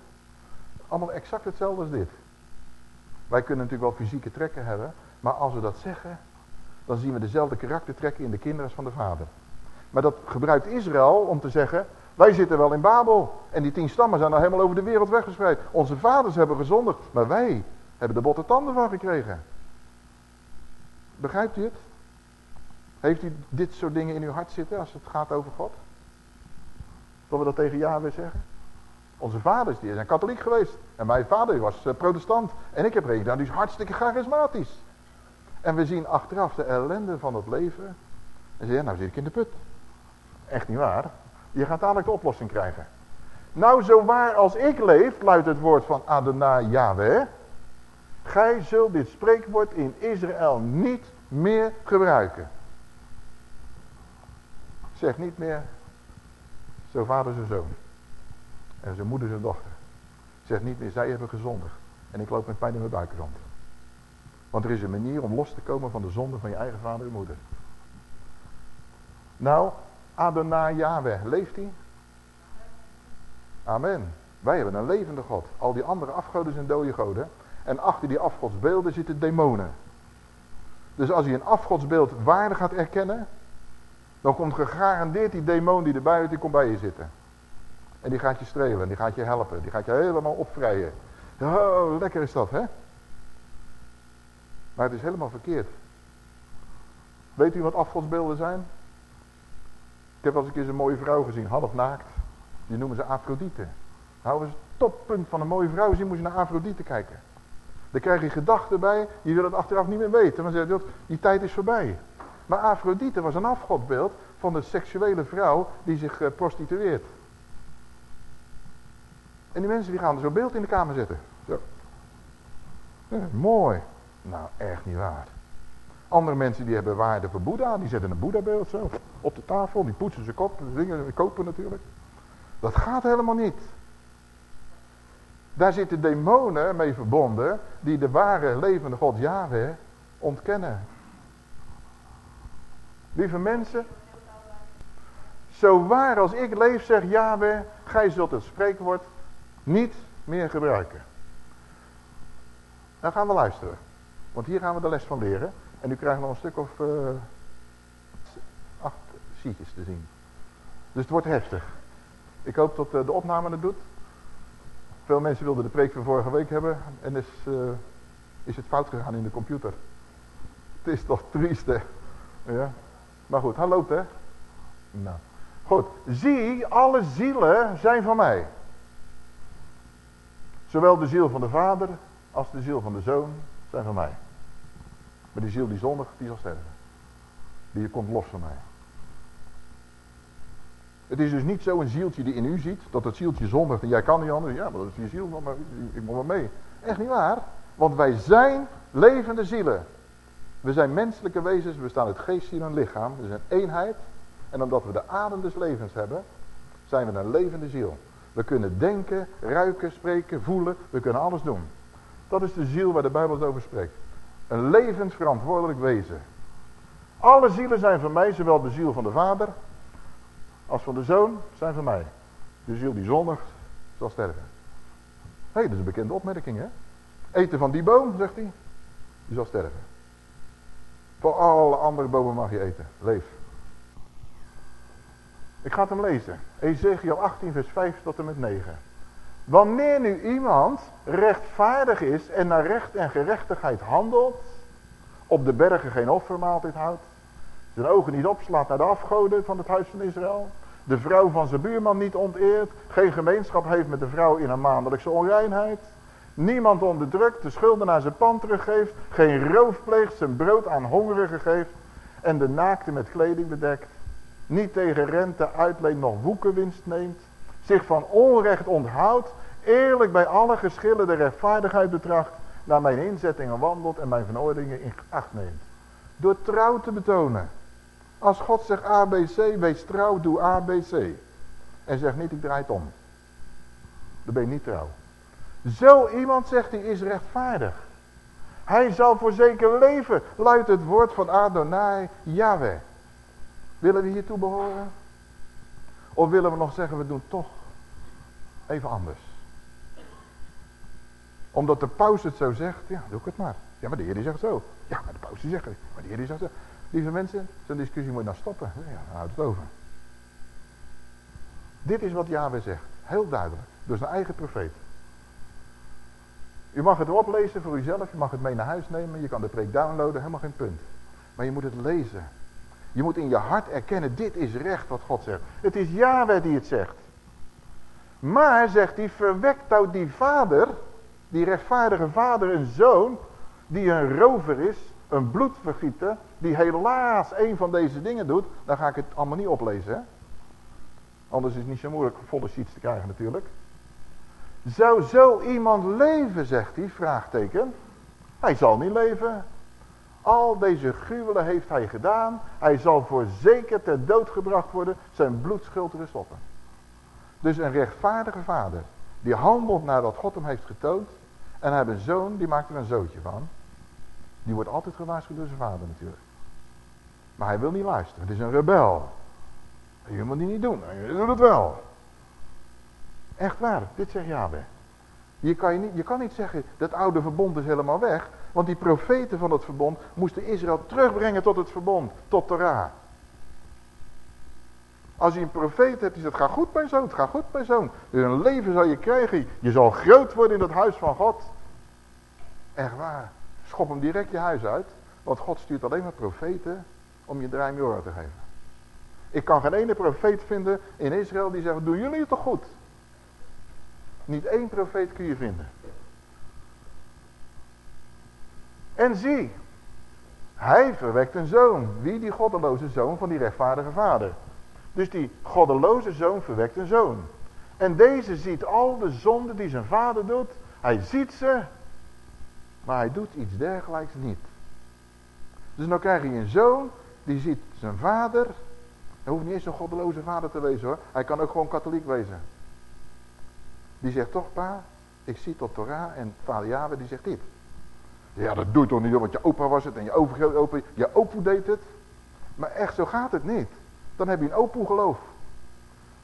Allemaal exact hetzelfde als dit. Wij kunnen natuurlijk wel fysieke trekken hebben, maar als we dat zeggen, dan zien we dezelfde karaktertrekken in de kinderen als van de vader. Maar dat gebruikt Israël om te zeggen, wij zitten wel in Babel. En die tien stammen zijn al helemaal over de wereld weggespreid. Onze vaders hebben gezondigd, maar wij hebben de botte tanden van gekregen. Begrijpt u het? Heeft u dit soort dingen in uw hart zitten als het gaat over God? Dat we dat tegen Yahweh zeggen? Onze vaders die zijn katholiek geweest. En mijn vader was eh, protestant. En ik heb er gedaan, die is hartstikke charismatisch. En we zien achteraf de ellende van het leven. En zeggen, ja, nou zit ik in de put. Echt niet waar. Je gaat dadelijk de oplossing krijgen. Nou, zo waar als ik leef, luidt het woord van Adonai Yahweh. Gij zult dit spreekwoord in Israël niet meer gebruiken. Zeg niet meer, zo vader zijn zoon. En zijn moeder zijn dochter. Zeg niet meer, zij hebben gezondigd. En ik loop met pijn in mijn buik rond. Want er is een manier om los te komen van de zonde van je eigen vader en moeder. Nou, Adonai Yahweh, leeft hij? Amen. Wij hebben een levende God. Al die andere afgoden zijn dode goden. En achter die afgodsbeelden zitten demonen. Dus als je een afgodsbeeld waardig gaat erkennen, Dan komt gegarandeerd die demon die is, die komt bij je zitten. En die gaat je strelen, die gaat je helpen, die gaat je helemaal opvrijen. Oh, lekker is dat, hè? Maar het is helemaal verkeerd. Weet u wat afgodsbeelden zijn? Ik heb wel eens een keer een mooie vrouw gezien, half naakt. Die noemen ze Afrodite. Nou, het toppunt van een mooie vrouw zien, moet je naar Afrodite kijken. Dan krijg je gedachten bij, je wil het achteraf niet meer weten. Maar zeg je, die tijd is voorbij. Maar Afrodite was een afgodbeeld van de seksuele vrouw die zich uh, prostitueert. En die mensen die gaan er zo'n beeld in de kamer zetten. Zo. mooi. Nou, echt niet waar. Andere mensen die hebben waarde voor Boeddha, die zetten een Boeddha-beeld zo op de tafel, die poetsen ze kop, de dingen kopen natuurlijk. Dat gaat helemaal niet. Daar zitten demonen mee verbonden die de ware levende God Yahweh ontkennen. Lieve mensen, zo waar als ik leef, zegt Yahweh, gij zult het spreekwoord niet meer gebruiken. Dan gaan we luisteren. Want hier gaan we de les van leren. En nu krijgen we nog een stuk of uh, acht sheetjes te zien. Dus het wordt heftig. Ik hoop dat uh, de opname het doet. Veel mensen wilden de preek van vorige week hebben. En is, uh, is het fout gegaan in de computer. Het is toch triest hè. Ja. Maar goed, hij loopt hè. Nou. Goed. Zie, alle zielen zijn van mij. Zowel de ziel van de vader als de ziel van de zoon zijn van mij. Maar die ziel die zondig, die zal sterven. Die komt los van mij. Het is dus niet zo een zieltje die in u ziet, dat het zieltje zondigt en jij kan niet anders. Ja, maar dat is je ziel, maar ik moet wel mee. Echt niet waar. Want wij zijn levende zielen. We zijn menselijke wezens, we staan het geest, ziel en lichaam. We zijn eenheid. En omdat we de adem des levens hebben, zijn we een levende ziel. We kunnen denken, ruiken, spreken, voelen. We kunnen alles doen. Dat is de ziel waar de Bijbel over spreekt. Een levensverantwoordelijk wezen. Alle zielen zijn van mij, zowel de ziel van de vader als van de zoon zijn van mij. De ziel die zondigt zal sterven. Hé, hey, dat is een bekende opmerking hè. Eten van die boom, zegt hij, die zal sterven. Voor alle andere bomen mag je eten. Leef. Ik ga het hem lezen. Ezekiel 18 vers 5 tot en met 9. Wanneer nu iemand rechtvaardig is en naar recht en gerechtigheid handelt, op de bergen geen offermaaltijd houdt, zijn ogen niet opslaat naar de afgoden van het huis van Israël, de vrouw van zijn buurman niet onteert, geen gemeenschap heeft met de vrouw in een maandelijkse onreinheid, niemand onderdrukt, de schulden naar zijn pand teruggeeft, geen roof pleegt, zijn brood aan hongerigen geeft en de naakte met kleding bedekt, niet tegen rente uitleent nog woekenwinst neemt, zich van onrecht onthoudt, eerlijk bij alle geschillen de rechtvaardigheid betracht, naar mijn inzettingen wandelt en mijn verordeningen in acht neemt. Door trouw te betonen. Als God zegt ABC, wees trouw, doe ABC. En zeg niet, ik draai het om. Dan ben je niet trouw. Zo iemand zegt, hij is rechtvaardig. Hij zal voor zeker leven, luidt het woord van Adonai, Yahweh. Willen we hiertoe behoren? Of willen we nog zeggen, we doen toch even anders? Omdat de paus het zo zegt, ja, doe ik het maar. Ja, maar de Heer die zegt zo. Ja, maar de paus die zegt het. Maar de Heer die zegt zo. Lieve mensen, zo'n discussie moet dan stoppen. Ja, dan houdt het over. Dit is wat Yahweh zegt. Heel duidelijk. Door zijn eigen profeet. U mag het erop lezen voor uzelf. Je mag het mee naar huis nemen. Je kan de preek downloaden. Helemaal geen punt. Maar je moet het lezen. Je moet in je hart erkennen. Dit is recht wat God zegt. Het is Yahweh die het zegt. Maar, zegt hij, verwekt nou die vader die rechtvaardige vader een zoon die een rover is, een bloedvergieter, die helaas een van deze dingen doet, dan ga ik het allemaal niet oplezen. Hè? Anders is het niet zo moeilijk volle sheets te krijgen natuurlijk. Zou zo iemand leven, zegt hij, vraagteken. Hij zal niet leven. Al deze gruwelen heeft hij gedaan. Hij zal voor zeker ter dood gebracht worden. Zijn bloedschuld rust op Dus een rechtvaardige vader. Die handelt nadat God hem heeft getoond. En hij heeft een zoon, die maakt er een zootje van. Die wordt altijd gewaarschuwd door zijn vader natuurlijk. Maar hij wil niet luisteren. Het is een rebel. Je moet die niet doen. Je doet het wel. Echt waar, dit zegt Yahweh. Je kan, je, niet, je kan niet zeggen, dat oude verbond is helemaal weg. Want die profeten van het verbond moesten Israël terugbrengen tot het verbond, tot Torah. Als je een profeet hebt die zegt, ga goed mijn zoon, ga goed mijn zoon. Dus een leven zal je krijgen. Je zal groot worden in het huis van God. Echt waar. Schop hem direct je huis uit. Want God stuurt alleen maar profeten om je draai oren te geven. Ik kan geen ene profeet vinden in Israël die zegt, doen jullie het toch goed? Niet één profeet kun je vinden. En zie, hij verwekt een zoon. Wie? Die goddeloze zoon van die rechtvaardige vader. Dus die goddeloze zoon verwekt een zoon. En deze ziet al de zonden die zijn vader doet. Hij ziet ze. Maar hij doet iets dergelijks niet. Dus dan krijg je een zoon. Die ziet zijn vader. Hij hoeft niet eens een goddeloze vader te wezen hoor. Hij kan ook gewoon katholiek wezen. Die zegt toch pa. Ik zie tot Torah. En vader Jawe die zegt dit. Ja dat doet toch niet want je opa was het. En je opa, je opa deed het. Maar echt zo gaat het niet dan heb je een open geloof.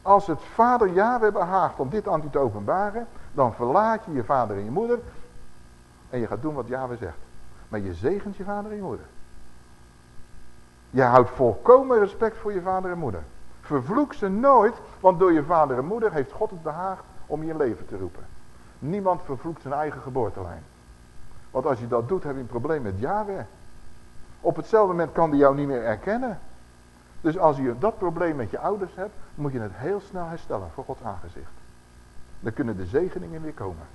Als het vader Yahweh behaagt om dit aan u te openbaren, dan verlaat je je vader en je moeder en je gaat doen wat Yahweh zegt. Maar je zegent je vader en je moeder. Je houdt volkomen respect voor je vader en moeder. Vervloek ze nooit, want door je vader en moeder heeft God het behaagd om je leven te roepen. Niemand vervloekt zijn eigen geboortelijn. Want als je dat doet, heb je een probleem met Yahweh. Op hetzelfde moment kan hij jou niet meer erkennen. Dus als je dat probleem met je ouders hebt, moet je het heel snel herstellen voor Gods aangezicht. Dan kunnen de zegeningen weer komen.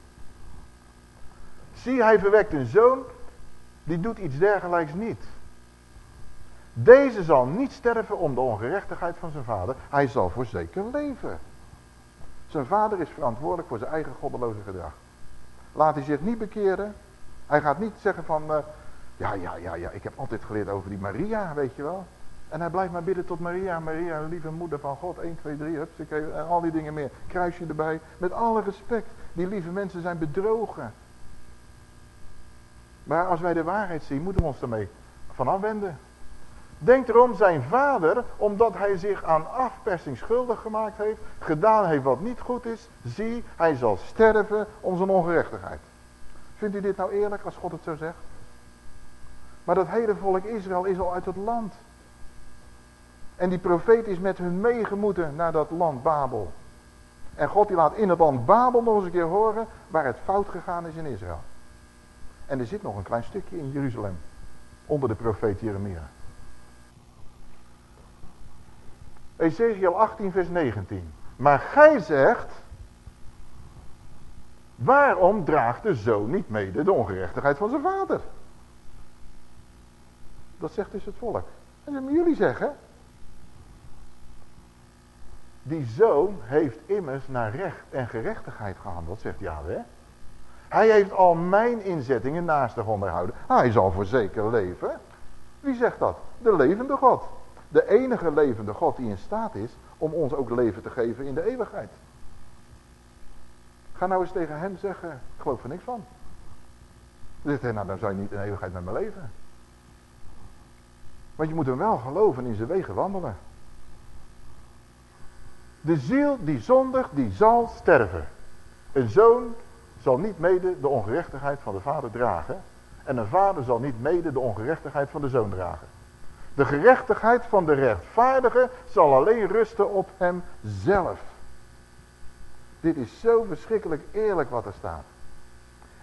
Zie, hij verwekt een zoon, die doet iets dergelijks niet. Deze zal niet sterven om de ongerechtigheid van zijn vader. Hij zal voor zeker leven. Zijn vader is verantwoordelijk voor zijn eigen goddeloze gedrag. Laat hij zich niet bekeren. Hij gaat niet zeggen van... Uh, ja, ja, ja, ja, ik heb altijd geleerd over die Maria, weet je wel. En hij blijft maar bidden tot Maria. Maria, lieve moeder van God. 1, 2, 3, hups, en al die dingen meer. Kruisje erbij. Met alle respect. Die lieve mensen zijn bedrogen. Maar als wij de waarheid zien, moeten we ons ermee van afwenden. Denk erom, zijn vader, omdat hij zich aan afpersing schuldig gemaakt heeft, gedaan heeft wat niet goed is, zie, hij zal sterven om zijn ongerechtigheid. Vindt u dit nou eerlijk als God het zo zegt? Maar dat hele volk Israël is al uit het land. En die profeet is met hun meegemoeten naar dat land Babel. En God die laat in het land Babel nog eens een keer horen waar het fout gegaan is in Israël. En er zit nog een klein stukje in Jeruzalem. Onder de profeet Jeremia. Ezekiel 18 vers 19. Maar gij zegt. Waarom draagt de zoon niet mede de ongerechtigheid van zijn vader? Dat zegt dus het volk. En dat jullie zeggen. Die zoon heeft immers naar recht en gerechtigheid gehandeld, zegt Yahweh. Hij heeft al mijn inzettingen naast zich onderhouden. Hij zal voor zeker leven. Wie zegt dat? De levende God. De enige levende God die in staat is om ons ook leven te geven in de eeuwigheid. Ga nou eens tegen hem zeggen, ik geloof er niks van. Dan hij, nou dan zou je niet in eeuwigheid met me leven. Want je moet hem wel geloven in zijn wegen wandelen. De ziel die zondigt, die zal sterven. Een zoon zal niet mede de ongerechtigheid van de vader dragen. En een vader zal niet mede de ongerechtigheid van de zoon dragen. De gerechtigheid van de rechtvaardige zal alleen rusten op hemzelf. Dit is zo verschrikkelijk eerlijk wat er staat.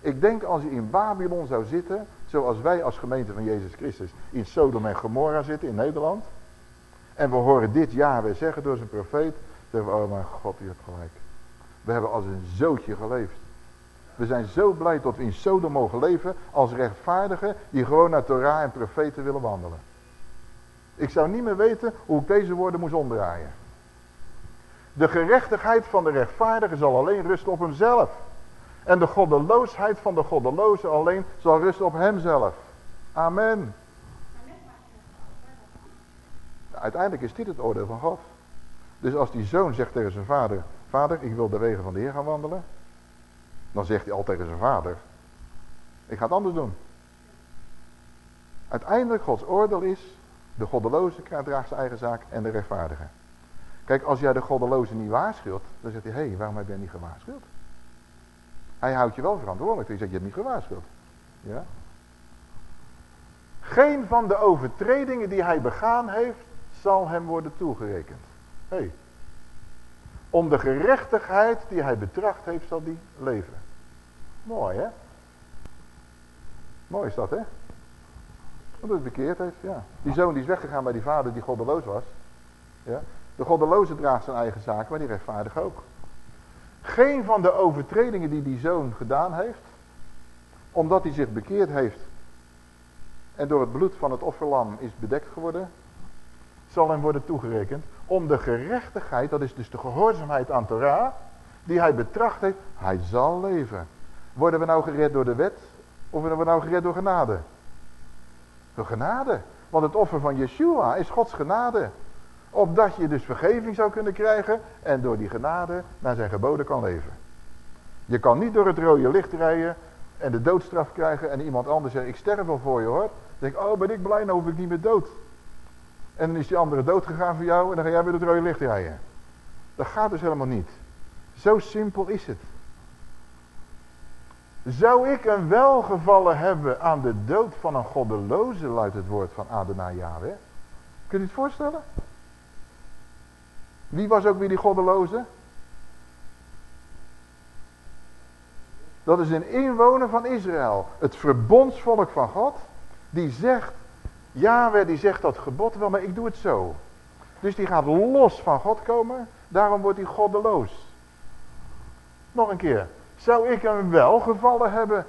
Ik denk als je in Babylon zou zitten, zoals wij als gemeente van Jezus Christus in Sodom en Gomorra zitten in Nederland. En we horen dit jaar weer zeggen door zijn profeet, Zeggen we, oh mijn God, u hebt gelijk. We hebben als een zootje geleefd. We zijn zo blij dat we in Sodom mogen leven als rechtvaardigen die gewoon naar Torah en profeten willen wandelen. Ik zou niet meer weten hoe ik deze woorden moest omdraaien. De gerechtigheid van de rechtvaardige zal alleen rusten op hemzelf. En de goddeloosheid van de goddeloze alleen zal rusten op hemzelf. Amen. Uiteindelijk is dit het oordeel van God. Dus als die zoon zegt tegen zijn vader, vader ik wil de wegen van de Heer gaan wandelen. Dan zegt hij al tegen zijn vader, ik ga het anders doen. Uiteindelijk Gods oordeel is, de goddeloze draagt zijn eigen zaak en de rechtvaardige. Kijk, als jij de goddeloze niet waarschuwt, dan zegt hij, hé, hey, waarom heb je niet gewaarschuwd? Hij houdt je wel verantwoordelijk, hij zegt, je hebt niet gewaarschuwd. Ja? Geen van de overtredingen die hij begaan heeft, zal hem worden toegerekend. Hey. Om de gerechtigheid die hij betracht heeft, zal die leven. Mooi, hè? Mooi is dat, hè? Omdat het bekeerd heeft, ja. Die zoon die is weggegaan bij die vader die goddeloos was. Ja. De goddeloze draagt zijn eigen zaken, maar die rechtvaardig ook. Geen van de overtredingen die die zoon gedaan heeft, omdat hij zich bekeerd heeft en door het bloed van het offerlam is bedekt geworden, zal hem worden toegerekend om de gerechtigheid, dat is dus de gehoorzaamheid aan Torah, die hij betracht heeft, hij zal leven. Worden we nou gered door de wet of worden we nou gered door genade? Door genade. Want het offer van Yeshua is Gods genade. Opdat je dus vergeving zou kunnen krijgen en door die genade naar zijn geboden kan leven. Je kan niet door het rode licht rijden en de doodstraf krijgen en iemand anders zegt, ik sterf wel voor je hoor. Dan denk ik, oh ben ik blij, dan hoef ik niet meer dood. En dan is die andere dood gegaan voor jou en dan ga jij weer het rode licht rijden. Dat gaat dus helemaal niet. Zo simpel is het. Zou ik een welgevallen hebben aan de dood van een goddeloze, luidt het woord van Adonai Yahweh. Kunt u het voorstellen? Wie was ook weer die goddeloze? Dat is een inwoner van Israël. Het verbondsvolk van God. Die zegt, Yahweh die zegt dat gebod wel, maar ik doe het zo. Dus die gaat los van God komen. Daarom wordt hij goddeloos. Nog een keer. Zou ik een welgevallen hebben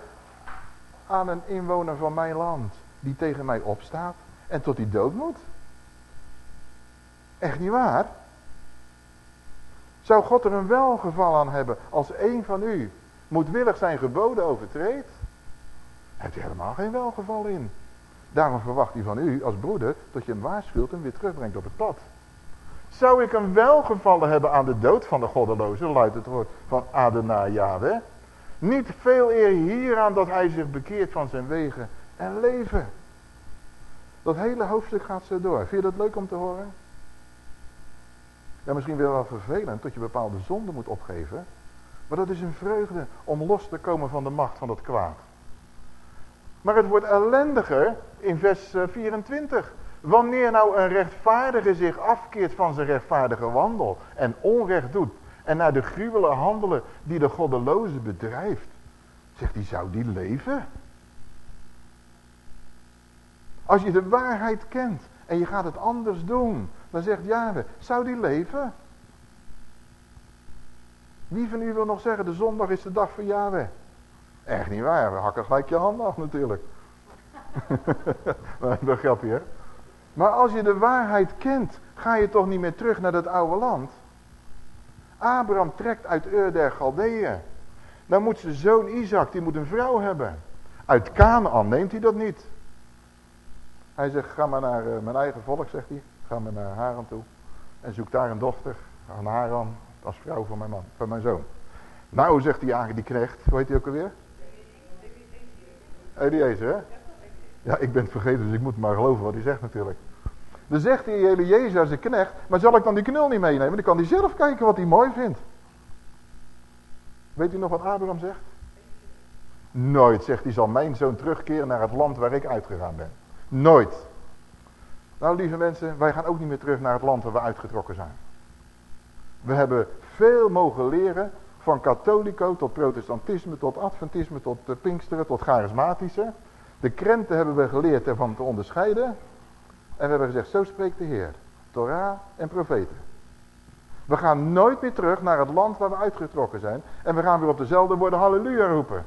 aan een inwoner van mijn land. Die tegen mij opstaat. En tot die dood moet. Echt niet waar. Zou God er een welgeval aan hebben als een van u moedwillig zijn geboden overtreedt? Heeft hij helemaal geen welgeval in. Daarom verwacht hij van u als broeder dat je hem waarschuwt en weer terugbrengt op het pad. Zou ik een welgevallen hebben aan de dood van de goddeloze, luidt het woord van Yahweh. Niet veel eer hieraan dat hij zich bekeert van zijn wegen en leven. Dat hele hoofdstuk gaat zo door. Vind je dat leuk om te horen? Ja, misschien wel wel vervelend dat je bepaalde zonden moet opgeven. Maar dat is een vreugde om los te komen van de macht van dat kwaad. Maar het wordt ellendiger in vers 24. Eh, Wanneer nou een rechtvaardige zich afkeert van zijn rechtvaardige wandel en onrecht doet en naar de gruwelen handelen die de goddeloze bedrijft, zegt hij, zou die leven? Als je de waarheid kent en je gaat het anders doen, dan zegt Jaren, zou die leven? Wie van u wil nog zeggen, de zondag is de dag van Yahweh? Echt niet waar, we hakken gelijk je handen af natuurlijk. dat hè. Maar als je de waarheid kent, ga je toch niet meer terug naar dat oude land. Abraham trekt uit Ur der Galdeeën. Dan moet zijn zoon Isaac, die moet een vrouw hebben. Uit Canaan neemt hij dat niet. Hij zegt, ga maar naar uh, mijn eigen volk, zegt hij. Ga maar naar Haran toe. En zoek daar een dochter aan Haran als vrouw van mijn man, van mijn zoon. Nou, zegt hij die knecht, hoe heet hij ook alweer? Eliezer, hè? Ja, ik ben het vergeten, dus ik moet maar geloven wat hij zegt natuurlijk. Dan zegt hij Eliezer zijn knecht, maar zal ik dan die knul niet meenemen? Dan kan hij zelf kijken wat hij mooi vindt. Weet u nog wat Abraham zegt? Nooit, zegt hij, zal mijn zoon terugkeren naar het land waar ik uitgegaan ben. Nooit. Nou, lieve mensen, wij gaan ook niet meer terug naar het land waar we uitgetrokken zijn. We hebben veel mogen leren, van katholico tot protestantisme, tot adventisme, tot pinksteren, tot charismatische. De krenten hebben we geleerd ervan te onderscheiden. En we hebben gezegd, zo spreekt de Heer. Torah en profeten. We gaan nooit meer terug naar het land waar we uitgetrokken zijn. En we gaan weer op dezelfde woorden halleluja roepen.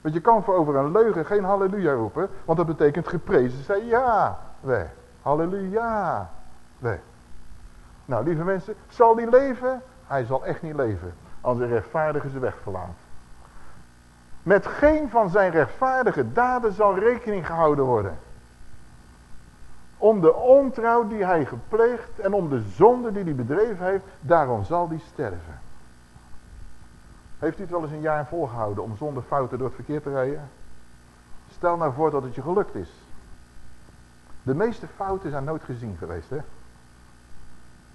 Want je kan voor over een leugen geen halleluja roepen. Want dat betekent geprezen zij ja. We. Halleluja. We. Nou lieve mensen, zal die leven? Hij zal echt niet leven. Als de rechtvaardige zijn weg verlaat. Met geen van zijn rechtvaardige daden zal rekening gehouden worden. Om de ontrouw die hij gepleegd en om de zonde die hij bedreven heeft, daarom zal hij sterven. Heeft u het wel eens een jaar volgehouden om zonder fouten door het verkeer te rijden? Stel nou voor dat het je gelukt is. De meeste fouten zijn nooit gezien geweest, hè?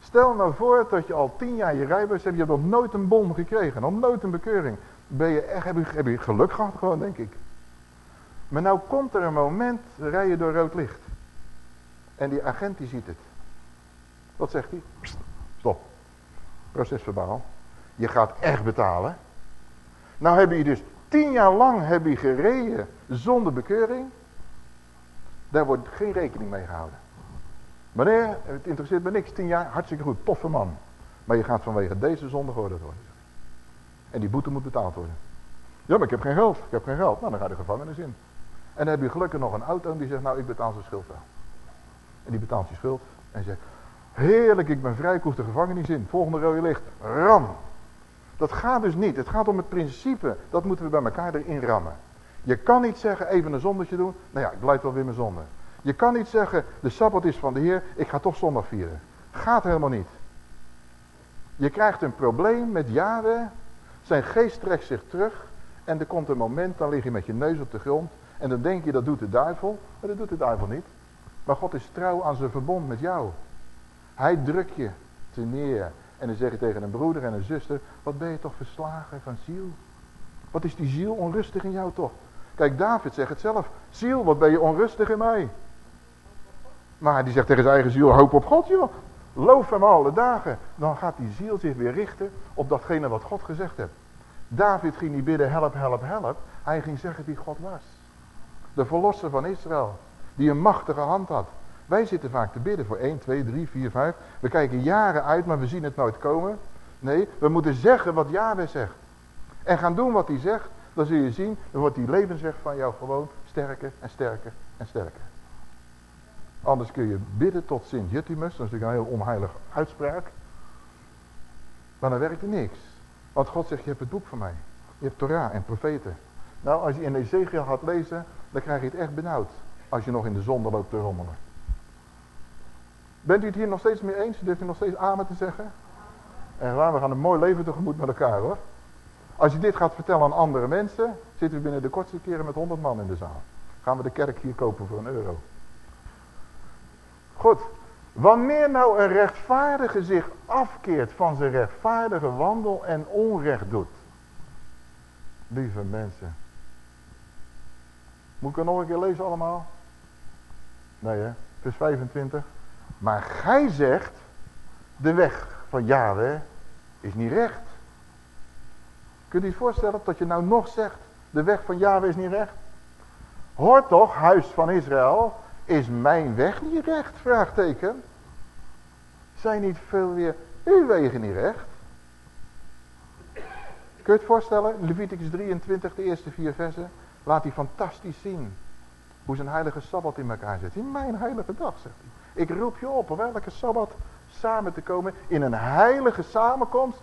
Stel nou voor dat je al tien jaar je rijbewijs hebt, je hebt nog nooit een bon gekregen, nog nooit een bekeuring. Ben je echt, heb je, heb je geluk gehad gewoon, denk ik. Maar nou komt er een moment, rij je door rood licht. En die agent die ziet het. Wat zegt hij? stop. procesverbaal. Je gaat echt betalen. Nou heb je dus tien jaar lang heb je gereden zonder bekeuring. Daar wordt geen rekening mee gehouden. Meneer, het interesseert me niks. Tien jaar, hartstikke goed, toffe man. Maar je gaat vanwege deze zonde geoordeeld worden. En die boete moet betaald worden. Ja, maar ik heb geen geld. Ik heb geen geld. Nou, dan ga je de gevangenis in. En dan heb je gelukkig nog een auto die zegt, nou, ik betaal zijn schuld wel. En die betaalt je schuld. En zegt, heerlijk, ik ben vrij, ik hoef de gevangenis in. Volgende rode licht, ram. Dat gaat dus niet. Het gaat om het principe. Dat moeten we bij elkaar erin rammen. Je kan niet zeggen, even een zondetje doen. Nou ja, ik blijf wel weer mijn zonde. Je kan niet zeggen, de Sabbat is van de Heer, ik ga toch zondag vieren. Gaat helemaal niet. Je krijgt een probleem met jaren. Zijn geest trekt zich terug. En er komt een moment, dan lig je met je neus op de grond. En dan denk je, dat doet de duivel. Maar dat doet de duivel niet. Maar God is trouw aan zijn verbond met jou. Hij drukt je te neer. En dan zeg je tegen een broeder en een zuster, wat ben je toch verslagen van ziel? Wat is die ziel onrustig in jou toch? Kijk, David zegt het zelf. Ziel, wat ben je onrustig in mij? Maar die zegt tegen zijn eigen ziel, hoop op God joh. Loof hem alle dagen. Dan gaat die ziel zich weer richten op datgene wat God gezegd heeft. David ging niet bidden, help, help, help. Hij ging zeggen wie God was. De verlosser van Israël. Die een machtige hand had. Wij zitten vaak te bidden voor 1, 2, 3, 4, 5. We kijken jaren uit, maar we zien het nooit komen. Nee, we moeten zeggen wat Yahweh zegt. En gaan doen wat hij zegt. Dan zul je zien, dan wordt die levensweg van jou gewoon sterker en sterker en sterker. Anders kun je bidden tot Sint Juttimus. Dat is natuurlijk een heel onheilige uitspraak. Maar dan werkt er niks. Want God zegt, je hebt het boek van mij. Je hebt Torah en profeten. Nou, als je in Ezekiel gaat lezen, dan krijg je het echt benauwd. Als je nog in de zonde loopt te rommelen. Bent u het hier nog steeds mee eens? Durft u nog steeds amen te zeggen? En waar, we gaan een mooi leven tegemoet met elkaar hoor. Als je dit gaat vertellen aan andere mensen, zitten we binnen de kortste keren met 100 man in de zaal. Gaan we de kerk hier kopen voor een euro. Goed. Wanneer nou een rechtvaardige zich afkeert van zijn rechtvaardige wandel en onrecht doet. Lieve mensen. Moet ik het nog een keer lezen allemaal? Nee hè, vers 25. Maar gij zegt, de weg van Yahweh is niet recht. Kunt u je voorstellen dat je nou nog zegt, de weg van Yahweh is niet recht? Hoor toch, huis van Israël, is mijn weg niet recht? Vraagteken. Zijn niet veel weer uw wegen niet recht? Kun je het voorstellen? Leviticus 23, de eerste vier versen. Laat hij fantastisch zien. Hoe zijn heilige Sabbat in elkaar zit. In mijn heilige dag, zegt hij. Ik roep je op, op welke Sabbat samen te komen in een heilige samenkomst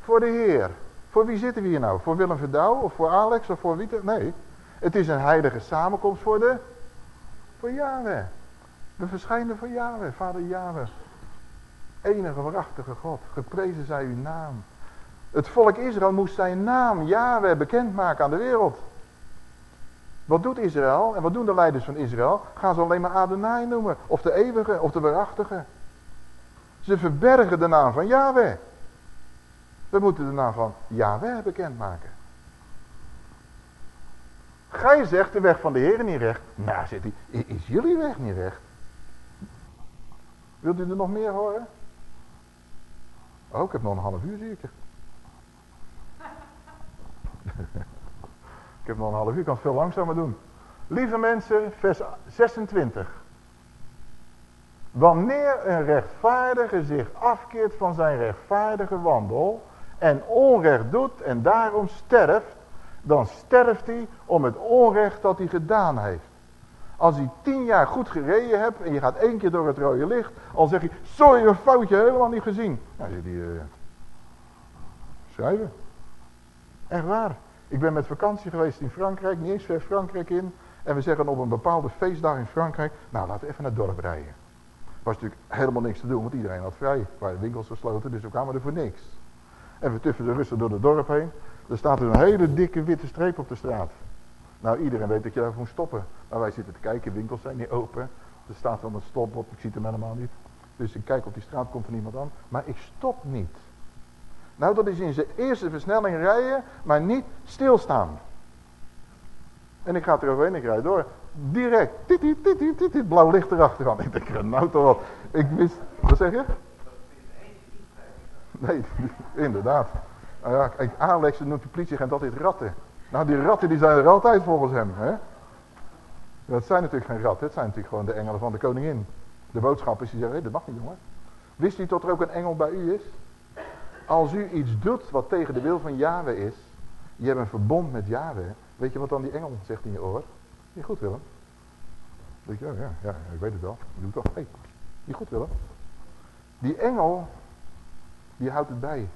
voor de Heer. Voor wie zitten we hier nou? Voor Willem Verdouw of voor Alex of voor wie? Nee, het is een heilige samenkomst voor de voor Yahweh. We verschijnen voor Yahweh, vader Yahweh. Enige waarachtige God, geprezen zij uw naam. Het volk Israël moest zijn naam, Yahweh, bekendmaken aan de wereld. Wat doet Israël en wat doen de leiders van Israël? Gaan ze alleen maar Adonai noemen, of de eeuwige, of de waarachtige. Ze verbergen de naam van Yahweh. We moeten de naam van Yahweh bekendmaken. Gij zegt de weg van de Heer niet recht. Nou, zit hij, is jullie weg niet recht? Wilt u er nog meer horen? Oh, ik heb nog een half uur, zie ik. ik heb nog een half uur, ik kan het veel langzamer doen. Lieve mensen, vers 26. Wanneer een rechtvaardige zich afkeert van zijn rechtvaardige wandel en onrecht doet en daarom sterft, dan sterft hij om het onrecht dat hij gedaan heeft. Als hij tien jaar goed gereden hebt en je gaat één keer door het rode licht, al zeg je, sorry, een foutje, helemaal niet gezien. Nou, zit hij, uh, schrijven. Echt waar. Ik ben met vakantie geweest in Frankrijk, niet eens ver Frankrijk in. En we zeggen op een bepaalde feestdag in Frankrijk, nou laten we even naar het dorp rijden. Was natuurlijk helemaal niks te doen, want iedereen had vrij. Er waren winkels gesloten, dus we kwamen er voor niks. En we tuffen rustig door het dorp heen. Er staat een hele dikke witte streep op de straat. Nou, iedereen weet dat je daar moet stoppen. Maar wij zitten te kijken, winkels zijn niet open. Er staat dan een stopbord, ik zie hem helemaal niet. Dus ik kijk op die straat, komt er niemand aan. Maar ik stop niet. Nou, dat is in zijn eerste versnelling rijden, maar niet stilstaan. En ik ga eroverheen, ik rijd door. Direct, dit, dit, dit, dit, dit, blauw licht erachteraan. Ik denk, nou toch wat. Ik wist, wat zeg je? Nee, inderdaad. Nou ja, Alex noemt de politieagent altijd ratten. Nou, die ratten die zijn er altijd volgens hem. Hè? Dat zijn natuurlijk geen ratten, het zijn natuurlijk gewoon de engelen van de koningin. De boodschappers die zeggen, hey, dat mag niet jongen. Wist u dat er ook een engel bij u is? Als u iets doet wat tegen de wil van Yahweh is, je hebt een verbond met Yahweh, weet je wat dan die engel zegt in je oor? Je goed Willem. Denk je, ja, ja, ik weet het wel. Je doet toch, hé, hey, je goed Willem. Die engel, die houdt het bij.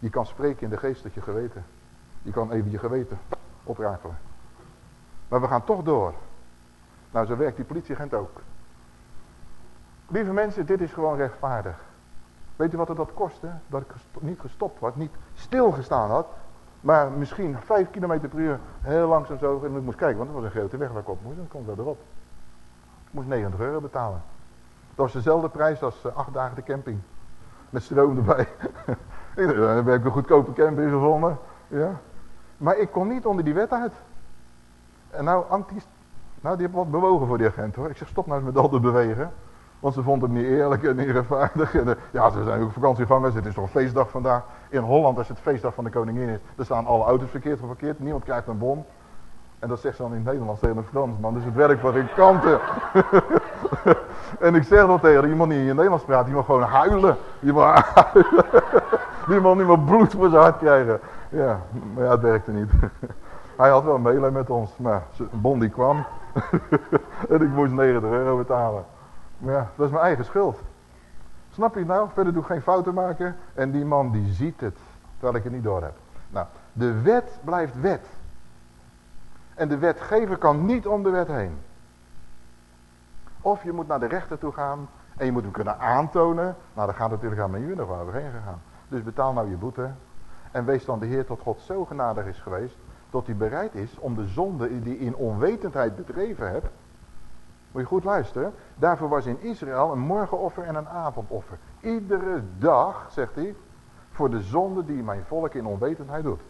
Die kan spreken in de geest dat je geweten. Die kan even je geweten oprakelen. Maar we gaan toch door. Nou, zo werkt die politieagent ook. Lieve mensen, dit is gewoon rechtvaardig. Weet u wat het dat kostte? Dat ik niet gestopt had, niet stilgestaan had. Maar misschien 5 km per uur heel langzaam zo. En ik moest kijken, want er was een grote weg waar ik op moest. En dan komt dat erop. Ik moest 90 euro betalen. Dat was dezelfde prijs als uh, acht dagen de camping. Met stroom erbij. Dan heb ik een goedkope camping gevonden. Ja. Maar ik kon niet onder die wet uit. En nou, Antis, nou die heeft wat bewogen voor die agent hoor. Ik zeg, stop nou eens met al te bewegen. Want ze vond hem niet eerlijk en niet rechtvaardig. En, uh, ja, ze zijn ook vakantiegangers. Het is toch feestdag vandaag. In Holland, als het feestdag van de koningin is, dan staan alle auto's verkeerd of verkeerd. Niemand krijgt een bon. En dat zegt ze dan in het Nederlands tegen een Fransman. Dus het werkt van geen kanten. en ik zeg dat tegen die man die in het Nederlands praat. Die mag gewoon huilen. Die mag huilen. Die man niet meer bloed voor zijn hart krijgen. Ja, maar ja, het werkte niet. Hij had wel meelij met ons. Maar bon die kwam. en ik moest 90 euro betalen. Maar ja, dat is mijn eigen schuld. Snap je nou? Verder doe ik geen fouten maken. En die man die ziet het. Terwijl ik het niet door heb. Nou, de wet blijft wet. En de wetgever kan niet om de wet heen. Of je moet naar de rechter toe gaan. En je moet hem kunnen aantonen. Nou, dat gaat natuurlijk aan mijn nog waar we heen gegaan. Dus betaal nou je boete. En wees dan de Heer tot God zo genadig is geweest. Tot hij bereid is om de zonde die in onwetendheid bedreven hebt. Moet je goed luisteren. Daarvoor was in Israël een morgenoffer en een avondoffer. Iedere dag, zegt hij, voor de zonde die mijn volk in onwetendheid doet.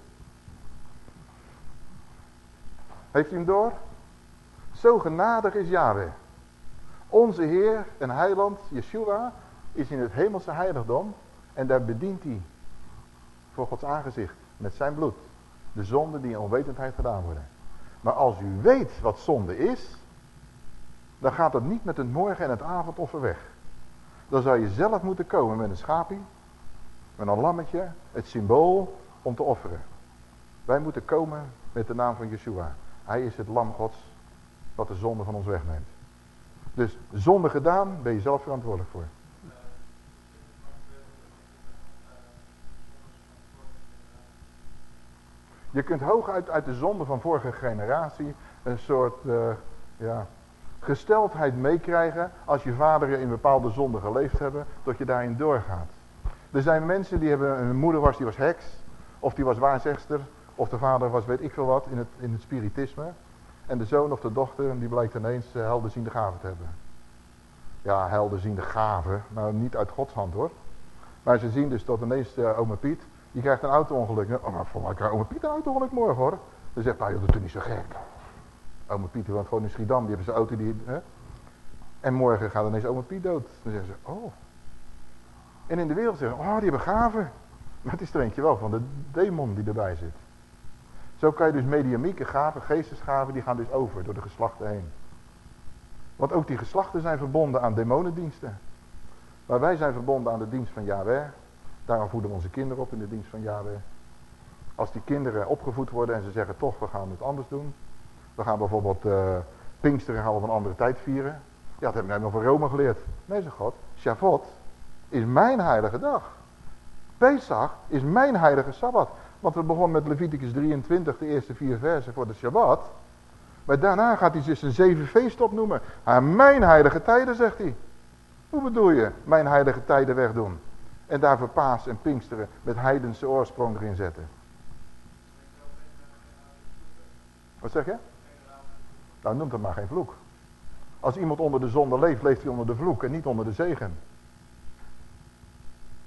Heeft u hem door? Zo genadig is Yahweh. Onze Heer en Heiland, Yeshua, is in het hemelse heiligdom. En daar bedient hij voor Gods aangezicht met zijn bloed. De zonde die in onwetendheid gedaan worden. Maar als u weet wat zonde is, dan gaat het niet met het morgen en het avondoffer weg. Dan zou je zelf moeten komen met een schapie, met een lammetje, het symbool om te offeren. Wij moeten komen met de naam van Yeshua. Hij is het lam gods wat de zonde van ons wegneemt. Dus zonde gedaan, ben je zelf verantwoordelijk voor. Je kunt hooguit uit de zonde van vorige generatie een soort uh, ja, gesteldheid meekrijgen als je vader in bepaalde zonden geleefd hebben, dat je daarin doorgaat. Er zijn mensen die hebben, een moeder was, die was heks, of die was waarzegster, of de vader was weet ik veel wat in het, in het spiritisme. En de zoon of de dochter, die blijkt ineens uh, helderziende gaven te hebben. Ja, helderziende gaven, nou niet uit Gods hand hoor. Maar ze zien dus dat ineens uh, oma Piet, die krijgt een auto-ongeluk. Oh, maar voor mij krijgt oma Piet een auto-ongeluk morgen hoor. Dan zegt hij, dat doet niet zo gek. Oma Piet woont gewoon in Schiedam, die hebben zijn auto die... Hè? En morgen gaat ineens oma Piet dood. Dan zeggen ze, oh. En in de wereld zeggen oh die hebben gaven. Maar het is er eentje wel van de demon die erbij zit. Zo kan je dus mediamieke gaven, geestesgaven, die gaan dus over door de geslachten heen. Want ook die geslachten zijn verbonden aan demonendiensten. Maar wij zijn verbonden aan de dienst van Yahweh. Daarom voeden we onze kinderen op in de dienst van Yahweh. Als die kinderen opgevoed worden en ze zeggen toch, we gaan het anders doen. We gaan bijvoorbeeld uh, Pinksteren gaan we een andere tijd vieren. Ja, dat heb ik helemaal van Rome geleerd. Nee, zegt God. Shavuot is mijn heilige dag. Pesach is mijn heilige Sabbat. Want we begonnen met Leviticus 23, de eerste vier versen voor de Shabbat. Maar daarna gaat hij een zeven feest opnoemen. Aan mijn heilige tijden, zegt hij. Hoe bedoel je, mijn heilige tijden wegdoen? En daarvoor paas en pinksteren met heidense oorsprong erin zetten. Wat zeg je? Nou, noemt het maar geen vloek. Als iemand onder de zonde leeft, leeft hij onder de vloek en niet onder de zegen.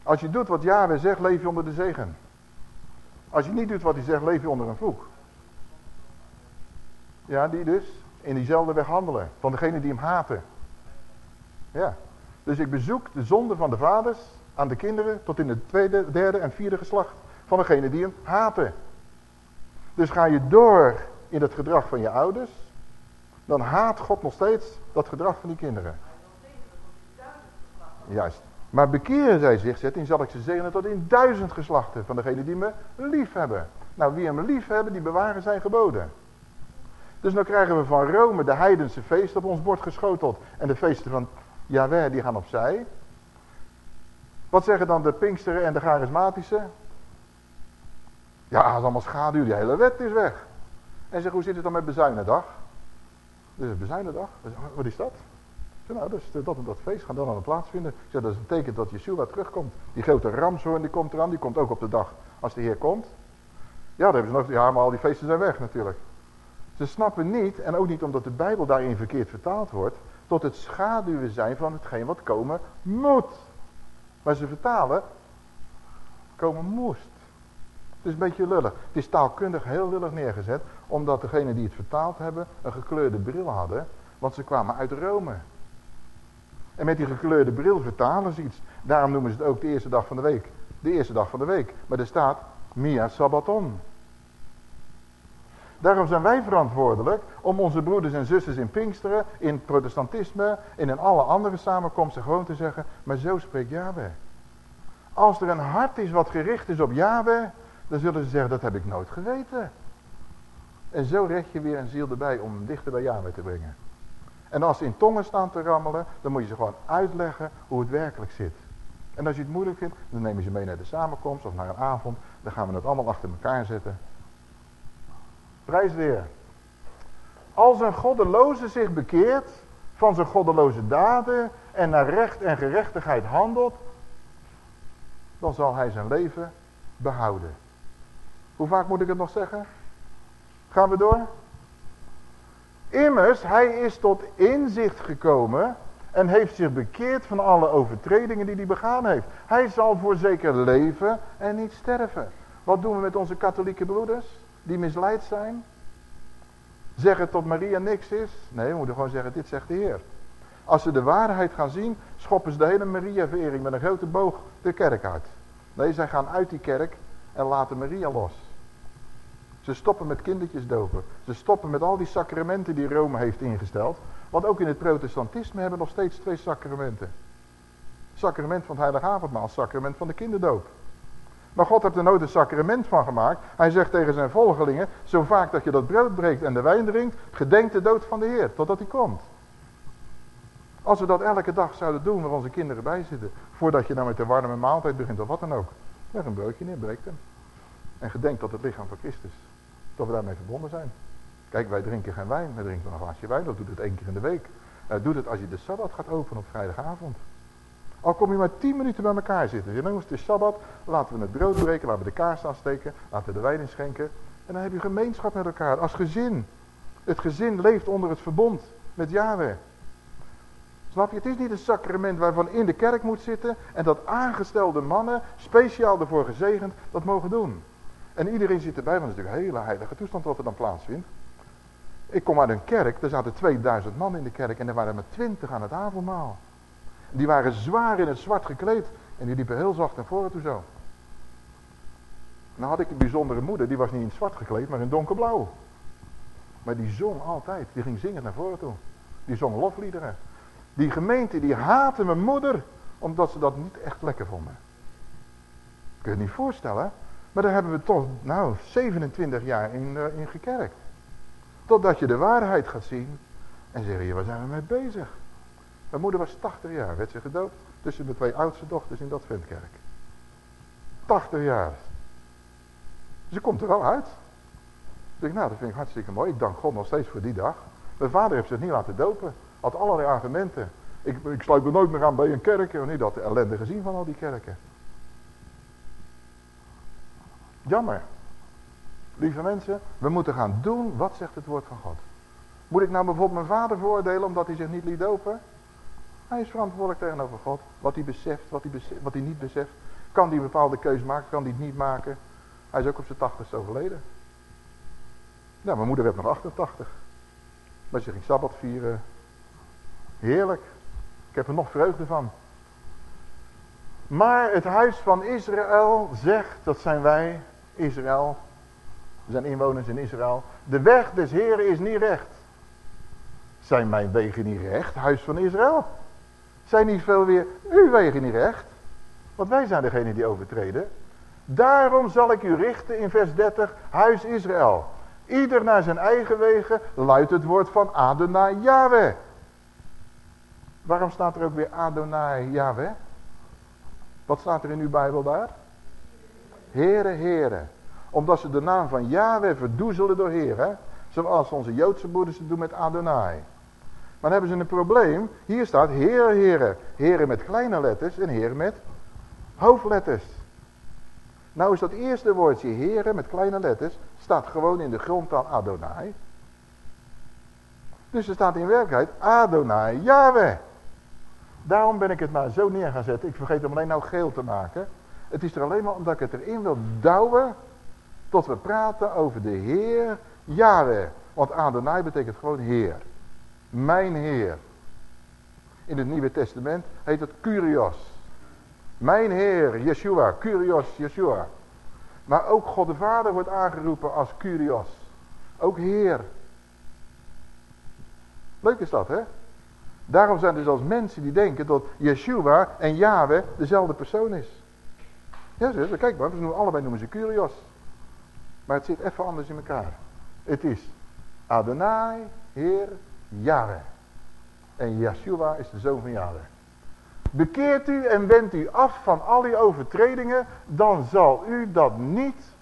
Als je doet wat Yahweh zegt, leef je onder de zegen. Als je niet doet wat hij zegt, leef je onder een vloek. Ja, die dus in diezelfde weg handelen. Van degene die hem haten. Ja. Dus ik bezoek de zonde van de vaders aan de kinderen tot in het tweede, derde en vierde geslacht van degene die hem haten. Dus ga je door in het gedrag van je ouders, dan haat God nog steeds dat gedrag van die kinderen. Juist. Maar bekeren zij zich, zet in zal ik ze zegenen tot in duizend geslachten van degene die me lief hebben. Nou, wie hem lief hebben, die bewaren zijn geboden. Dus dan krijgen we van Rome de heidense feesten op ons bord geschoteld. En de feesten van Yahweh, die gaan opzij. Wat zeggen dan de Pinksteren en de Charismatische? Ja, het is allemaal schaduw, die hele wet is weg. En zeg, hoe zit het dan met bezuinendag? Dit is bezuinendag. Wat is dat? Zeg, nou, dus dat en dat feest gaan dan aan de plaatsvinden. Zeg, dat is een teken dat Yeshua terugkomt. Die grote ramshoorn die komt eraan, die komt ook op de dag als de Heer komt. Ja, dan hebben ze nog, ja, maar al die feesten zijn weg natuurlijk. Ze snappen niet, en ook niet omdat de Bijbel daarin verkeerd vertaald wordt, tot het schaduwen zijn van hetgeen wat komen moet. Maar ze vertalen, komen moest. Het is een beetje lullig. Het is taalkundig heel lullig neergezet, omdat degenen die het vertaald hebben een gekleurde bril hadden, want ze kwamen uit Rome. En met die gekleurde bril vertalen ze iets. Daarom noemen ze het ook de eerste dag van de week. De eerste dag van de week. Maar er staat Mia Sabbaton. Daarom zijn wij verantwoordelijk om onze broeders en zusters in Pinksteren, in protestantisme en in alle andere samenkomsten gewoon te zeggen, maar zo spreekt Yahweh. Als er een hart is wat gericht is op Yahweh, dan zullen ze zeggen, dat heb ik nooit geweten. En zo red je weer een ziel erbij om hem dichter bij Yahweh te brengen. En als ze in tongen staan te rammelen, dan moet je ze gewoon uitleggen hoe het werkelijk zit. En als je het moeilijk vindt, dan neem je ze mee naar de samenkomst of naar een avond. Dan gaan we het allemaal achter elkaar zetten. Prijs. Als een goddeloze zich bekeert van zijn goddeloze daden en naar recht en gerechtigheid handelt, dan zal hij zijn leven behouden. Hoe vaak moet ik het nog zeggen? Gaan we door? Immers, hij is tot inzicht gekomen en heeft zich bekeerd van alle overtredingen die hij begaan heeft. Hij zal voor zeker leven en niet sterven. Wat doen we met onze katholieke broeders die misleid zijn? Zeggen tot Maria niks is? Nee, we moeten gewoon zeggen, dit zegt de Heer. Als ze de waarheid gaan zien, schoppen ze de hele Maria-verering met een grote boog de kerk uit. Nee, zij gaan uit die kerk en laten Maria los. Ze stoppen met kindertjes dopen. Ze stoppen met al die sacramenten die Rome heeft ingesteld. Want ook in het protestantisme hebben we nog steeds twee sacramenten. Sacrament van het heilige avondmaal, sacrament van de kinderdoop. Maar God heeft er nooit een sacrament van gemaakt. Hij zegt tegen zijn volgelingen, zo vaak dat je dat brood breekt en de wijn drinkt, gedenk de dood van de Heer, totdat hij komt. Als we dat elke dag zouden doen waar onze kinderen bij zitten, voordat je nou met de warme maaltijd begint of wat dan ook. Leg een broodje neer, breek hem. En gedenk tot het lichaam van Christus. Dat we daarmee verbonden zijn. Kijk, wij drinken geen wijn, wij drinken een glaasje wijn, dat doet het één keer in de week. Uh, doet het als je de Sabbat gaat openen op vrijdagavond. Al kom je maar tien minuten bij elkaar zitten. Jongens, het is Sabbat, laten we het brood breken, laten we de kaars aansteken, laten we de wijn inschenken. En dan heb je gemeenschap met elkaar, als gezin. Het gezin leeft onder het verbond met Yahweh. Snap je? Het is niet een sacrament waarvan in de kerk moet zitten en dat aangestelde mannen, speciaal ervoor gezegend, dat mogen doen. En iedereen zit erbij, want het is natuurlijk een hele heilige toestand wat er dan plaatsvindt. Ik kom uit een kerk, er zaten 2000 man in de kerk en er waren maar 20 aan het avondmaal. Die waren zwaar in het zwart gekleed en die liepen heel zacht naar voren toe zo. Nou had ik een bijzondere moeder, die was niet in zwart gekleed, maar in donkerblauw. Maar die zong altijd, die ging zingen naar voren toe. Die zong lofliederen. Die gemeente die haatte mijn moeder, omdat ze dat niet echt lekker vonden. Kun je het niet voorstellen, maar daar hebben we toch, nou, 27 jaar in, uh, in gekerkt. Totdat je de waarheid gaat zien en zeggen, je, waar zijn we mee bezig? Mijn moeder was 80 jaar, werd ze gedoopt tussen mijn twee oudste dochters in dat ventkerk. 80 jaar. Ze komt er wel uit. Dus ik, nou, dat vind ik hartstikke mooi. Ik dank God nog steeds voor die dag. Mijn vader heeft zich niet laten dopen. Had allerlei argumenten. Ik, ik sluit me nooit meer aan bij een kerk. En niet dat ellende gezien van al die kerken. Jammer. Lieve mensen, we moeten gaan doen wat zegt het woord van God. Moet ik nou bijvoorbeeld mijn vader veroordelen omdat hij zich niet liet dopen? Hij is verantwoordelijk tegenover God. Wat hij beseft, wat hij, beseft, wat hij niet beseft. Kan hij een bepaalde keuze maken, kan hij het niet maken. Hij is ook op zijn tachtigste overleden. Nou, mijn moeder werd nog 88. Maar ze ging Sabbat vieren. Heerlijk. Ik heb er nog vreugde van. Maar het huis van Israël zegt, dat zijn wij, Israël, we zijn inwoners in Israël. De weg des Heren is niet recht. Zijn mijn wegen niet recht, huis van Israël? Zijn niet veel weer uw wegen niet recht? Want wij zijn degene die overtreden. Daarom zal ik u richten in vers 30, huis Israël. Ieder naar zijn eigen wegen luidt het woord van Adonai Yahweh. Waarom staat er ook weer Adonai Yahweh? Wat staat er in uw Bijbel daar? Here, Here. Omdat ze de naam van Yahweh verdoezelen door Heer. Zoals onze Joodse broeders het doen met Adonai. Maar dan hebben ze een probleem. Hier staat Heer, Here. Here met kleine letters en Heer met hoofdletters. Nou is dat eerste woordje Here met kleine letters. Staat gewoon in de grondtaal Adonai. Dus er staat in werkelijkheid Adonai Yahweh. Daarom ben ik het maar zo neer gaan zetten. Ik vergeet hem alleen nou geel te maken. Het is er alleen maar omdat ik het erin wil douwen. Tot we praten over de Heer Yahweh. Want Adonai betekent gewoon Heer. Mijn Heer. In het Nieuwe Testament heet het Curios. Mijn Heer, Yeshua, Curios, Yeshua. Maar ook God de Vader wordt aangeroepen als Curios. Ook Heer. Leuk is dat, hè? Daarom zijn er zelfs mensen die denken dat Yeshua en Yahweh dezelfde persoon is. Ja, kijk maar, noemen, allebei noemen ze Curios. Maar het zit even anders in elkaar. Het is Adonai, Heer, Yahweh. En Yeshua is de zoon van Yahweh. Bekeert u en wendt u af van al die overtredingen, dan zal u dat niet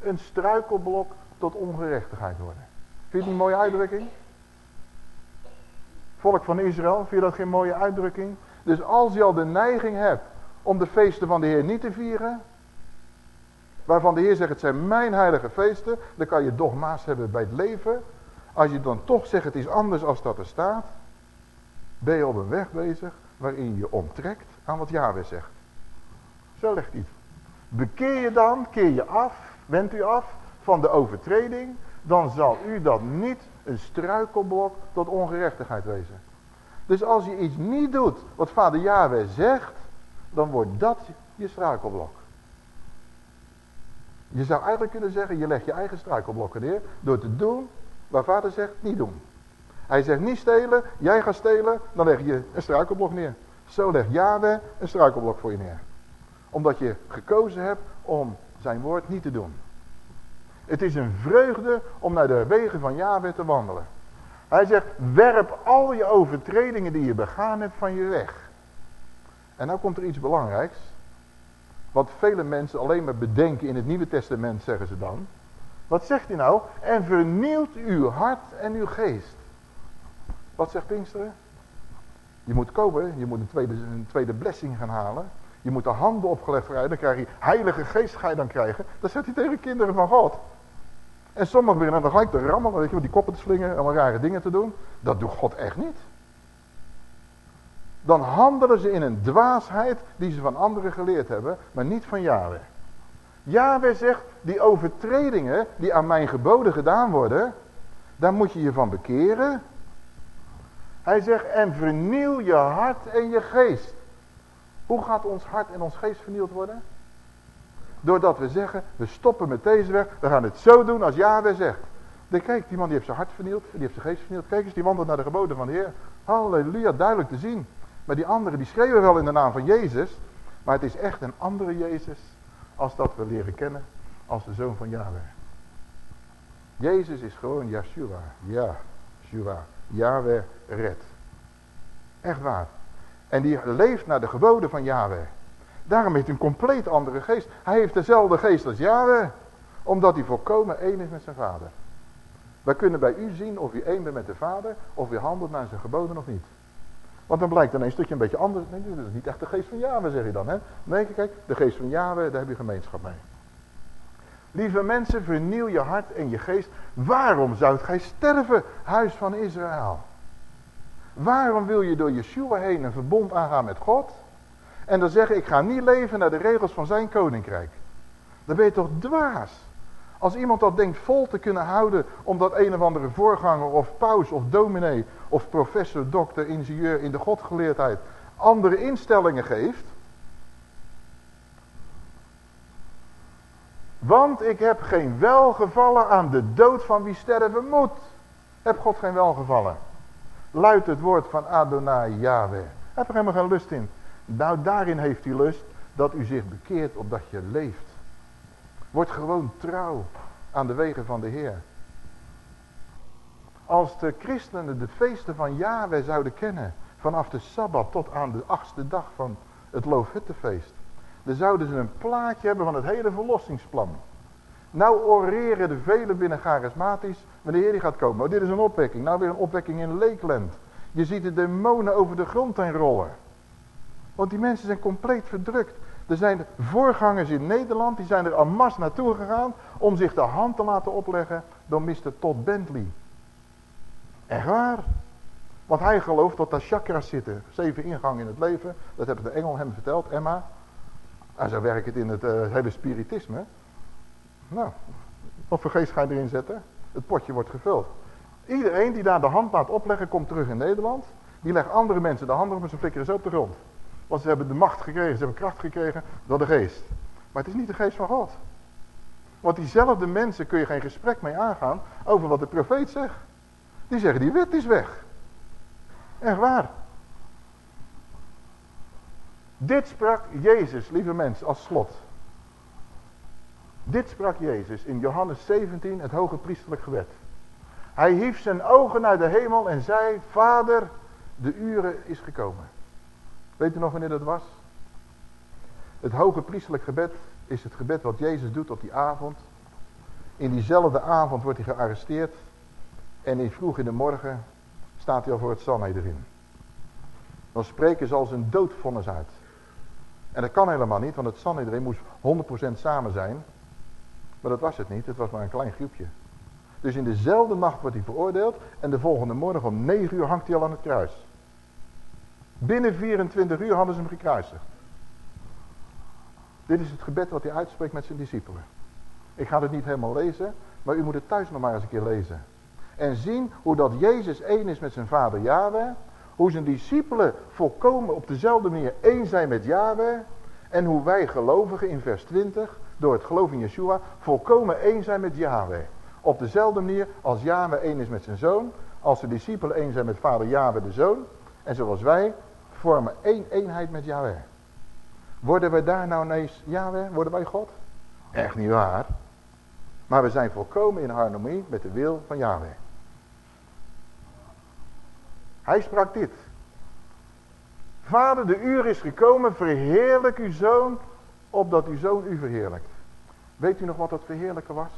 een struikelblok tot ongerechtigheid worden. Vind je een mooie uitdrukking? Volk van Israël, vind je dat geen mooie uitdrukking? Dus als je al de neiging hebt om de feesten van de Heer niet te vieren, waarvan de Heer zegt het zijn mijn heilige feesten, dan kan je dogma's hebben bij het leven. Als je dan toch zegt het is anders als dat er staat, ben je op een weg bezig waarin je onttrekt aan wat Yahweh zegt. Zo legt hij Bekeer je dan, keer je af, wendt u af van de overtreding, dan zal u dat niet een struikelblok tot ongerechtigheid wezen. Dus als je iets niet doet wat vader Yahweh zegt, dan wordt dat je struikelblok. Je zou eigenlijk kunnen zeggen, je legt je eigen struikelblokken neer door te doen waar vader zegt niet doen. Hij zegt niet stelen, jij gaat stelen, dan leg je een struikelblok neer. Zo legt Yahweh een struikelblok voor je neer. Omdat je gekozen hebt om zijn woord niet te doen. Het is een vreugde om naar de wegen van Yahweh te wandelen. Hij zegt, werp al je overtredingen die je begaan hebt van je weg. En nou komt er iets belangrijks. Wat vele mensen alleen maar bedenken in het Nieuwe Testament, zeggen ze dan. Wat zegt hij nou? En vernieuwt uw hart en uw geest. Wat zegt Pinksteren? Je moet komen, je moet een tweede, een tweede blessing gaan halen. Je moet de handen opgelegd krijgen, dan krijg je heilige geest ga je dan krijgen. Dat zegt hij tegen kinderen van God. En sommigen beginnen dan gelijk te rammelen, weet je, die koppen te slingen, allemaal rare dingen te doen. Dat doet God echt niet. Dan handelen ze in een dwaasheid die ze van anderen geleerd hebben, maar niet van Yahweh. Yahweh zegt, die overtredingen die aan mijn geboden gedaan worden, daar moet je je van bekeren. Hij zegt, en vernieuw je hart en je geest. Hoe gaat ons hart en ons geest vernieuwd worden? Doordat we zeggen, we stoppen met deze weg, we gaan het zo doen als Yahweh zegt. Dan kijk, die man die heeft zijn hart vernield, die heeft zijn geest vernield. Kijk eens, die wandelt naar de geboden van de Heer. Halleluja, duidelijk te zien. Maar die anderen, die schreeuwen wel in de naam van Jezus. Maar het is echt een andere Jezus als dat we leren kennen als de zoon van Yahweh. Jezus is gewoon Yeshua. Ja, Yeshua. Yahweh redt. Echt waar. En die leeft naar de geboden van Yahweh. Daarom heeft hij een compleet andere geest. Hij heeft dezelfde geest als Yahweh. Omdat hij volkomen één is met zijn vader. Wij kunnen bij u zien of u één bent met de vader. Of u handelt naar zijn geboden of niet. Want dan blijkt ineens dat je een beetje anders... Nee, dat is niet echt de geest van Yahweh zeg je dan. Hè? Nee, kijk, de geest van Yahweh, daar heb je gemeenschap mee. Lieve mensen, vernieuw je hart en je geest. Waarom zou gij sterven, huis van Israël? Waarom wil je door Yeshua heen een verbond aangaan met God? En dan zeggen, ik ga niet leven naar de regels van zijn koninkrijk. Dan ben je toch dwaas. Als iemand dat denkt vol te kunnen houden omdat een of andere voorganger of paus of dominee of professor, dokter, ingenieur in de godgeleerdheid andere instellingen geeft. Want ik heb geen welgevallen aan de dood van wie sterven moet. Heb God geen welgevallen? Luidt het woord van Adonai Yahweh. Heb er helemaal geen lust in. Nou, daarin heeft hij lust dat u zich bekeert opdat je leeft. Word gewoon trouw aan de wegen van de Heer. Als de christenen de feesten van Yahweh zouden kennen, vanaf de Sabbat tot aan de achtste dag van het Loofhuttenfeest, dan zouden ze een plaatje hebben van het hele verlossingsplan. Nou oreren de velen binnen charismatisch wanneer de Heer die gaat komen. Oh, dit is een opwekking. Nou weer een opwekking in Lakeland. Je ziet de demonen over de grond heen rollen. Want die mensen zijn compleet verdrukt. Er zijn voorgangers in Nederland, die zijn er en masse naartoe gegaan om zich de hand te laten opleggen door Mr. Todd Bentley. Echt waar. Want hij gelooft dat daar chakras zitten. Zeven ingangen in het leven. Dat heeft de engel hem verteld, Emma. En zo werkt het in het uh, hele spiritisme. Nou, wat voor geest ga je erin zetten? Het potje wordt gevuld. Iedereen die daar de hand laat opleggen, komt terug in Nederland. Die legt andere mensen de hand op en ze flikkeren zo op de grond. Want ze hebben de macht gekregen, ze hebben kracht gekregen door de geest. Maar het is niet de geest van God. Want diezelfde mensen kun je geen gesprek mee aangaan over wat de profeet zegt. Die zeggen, die wet is weg. Echt waar. Dit sprak Jezus, lieve mens, als slot. Dit sprak Jezus in Johannes 17, het hoge priesterlijk gewet. Hij hief zijn ogen naar de hemel en zei, Vader, de uren is gekomen. Weet u nog wanneer dat was? Het hoge priesterlijk gebed is het gebed wat Jezus doet op die avond. In diezelfde avond wordt hij gearresteerd. En in vroeg in de morgen staat hij al voor het Sanhedrin. Dan spreken ze als een doodvonnis uit. En dat kan helemaal niet, want het Sanhedrin moest 100% samen zijn. Maar dat was het niet, het was maar een klein groepje. Dus in dezelfde nacht wordt hij veroordeeld en de volgende morgen om 9 uur hangt hij al aan het kruis. Binnen 24 uur hadden ze hem gekruisigd. Dit is het gebed wat hij uitspreekt met zijn discipelen. Ik ga het niet helemaal lezen, maar u moet het thuis nog maar eens een keer lezen. En zien hoe dat Jezus één is met zijn vader Yahweh. Hoe zijn discipelen volkomen op dezelfde manier één zijn met Yahweh. En hoe wij gelovigen in vers 20, door het geloof in Yeshua, volkomen één zijn met Yahweh. Op dezelfde manier als Yahweh één is met zijn zoon. Als de discipelen één zijn met vader Yahweh de zoon. En zoals wij vormen één eenheid met Yahweh. Worden we daar nou ineens Yahweh? Worden wij God? Echt niet waar. Maar we zijn volkomen in harmonie met de wil van Yahweh. Hij sprak dit. Vader, de uur is gekomen, verheerlijk uw zoon, opdat uw zoon u verheerlijkt. Weet u nog wat dat verheerlijken was?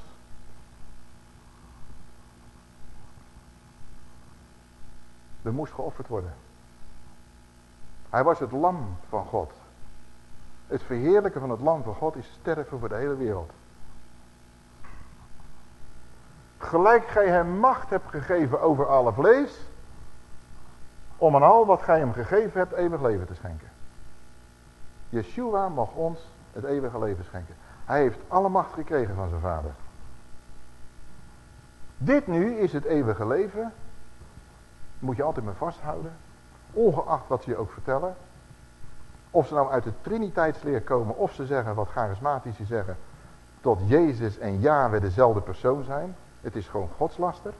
Er moest geofferd worden. Hij was het lam van God. Het verheerlijken van het lam van God is sterven voor de hele wereld. Gelijk gij hem macht hebt gegeven over alle vlees, om aan al wat gij hem gegeven hebt eeuwig leven te schenken. Yeshua mag ons het eeuwige leven schenken. Hij heeft alle macht gekregen van zijn vader. Dit nu is het eeuwige leven. Moet je altijd maar vasthouden. Ongeacht wat ze je ook vertellen. Of ze nou uit de triniteitsleer komen. Of ze zeggen wat charismatici zeggen. Tot Jezus en Yahweh dezelfde persoon zijn. Het is gewoon godslaster.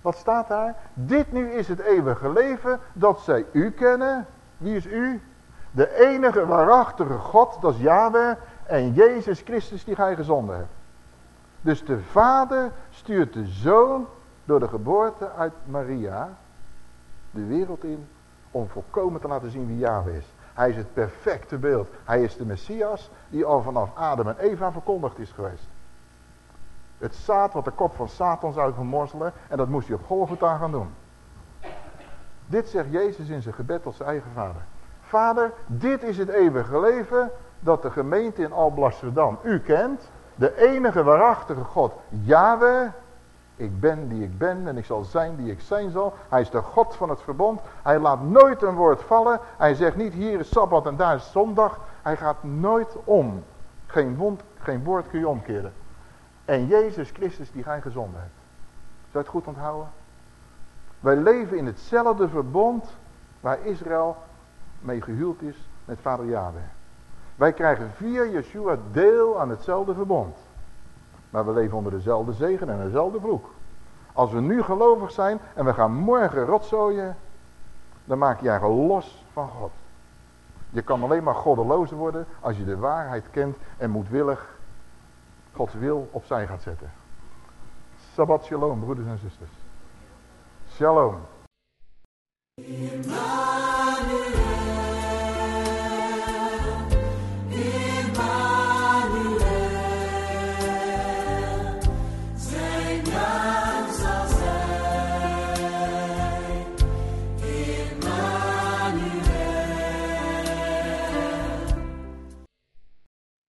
Wat staat daar? Dit nu is het eeuwige leven dat zij u kennen. Wie is u? De enige waarachtige God, dat is Yahweh. En Jezus Christus die gij gezonden hebt. Dus de vader stuurt de zoon door de geboorte uit Maria de wereld in om volkomen te laten zien wie Yahweh is. Hij is het perfecte beeld. Hij is de Messias die al vanaf Adam en Eva verkondigd is geweest. Het zaad wat de kop van Satan zou vermorzelen en dat moest hij op Golgotha gaan doen. Dit zegt Jezus in zijn gebed tot zijn eigen vader. Vader, dit is het eeuwige leven dat de gemeente in Alblasserdam u kent. De enige waarachtige God, Yahweh, ik ben die ik ben en ik zal zijn die ik zijn zal. Hij is de God van het verbond. Hij laat nooit een woord vallen. Hij zegt niet hier is Sabbat en daar is zondag. Hij gaat nooit om. Geen, wond, geen woord kun je omkeren. En Jezus Christus die gij gezonden hebt. Zou je het goed onthouden? Wij leven in hetzelfde verbond waar Israël mee gehuwd is met vader Yahweh. Wij krijgen via Yeshua deel aan hetzelfde verbond. Maar we leven onder dezelfde zegen en dezelfde vloek. Als we nu gelovig zijn en we gaan morgen rotzooien, dan maak je je los van God. Je kan alleen maar goddeloos worden als je de waarheid kent en moedwillig Gods wil opzij gaat zetten. Sabbat shalom, broeders en zusters. Shalom.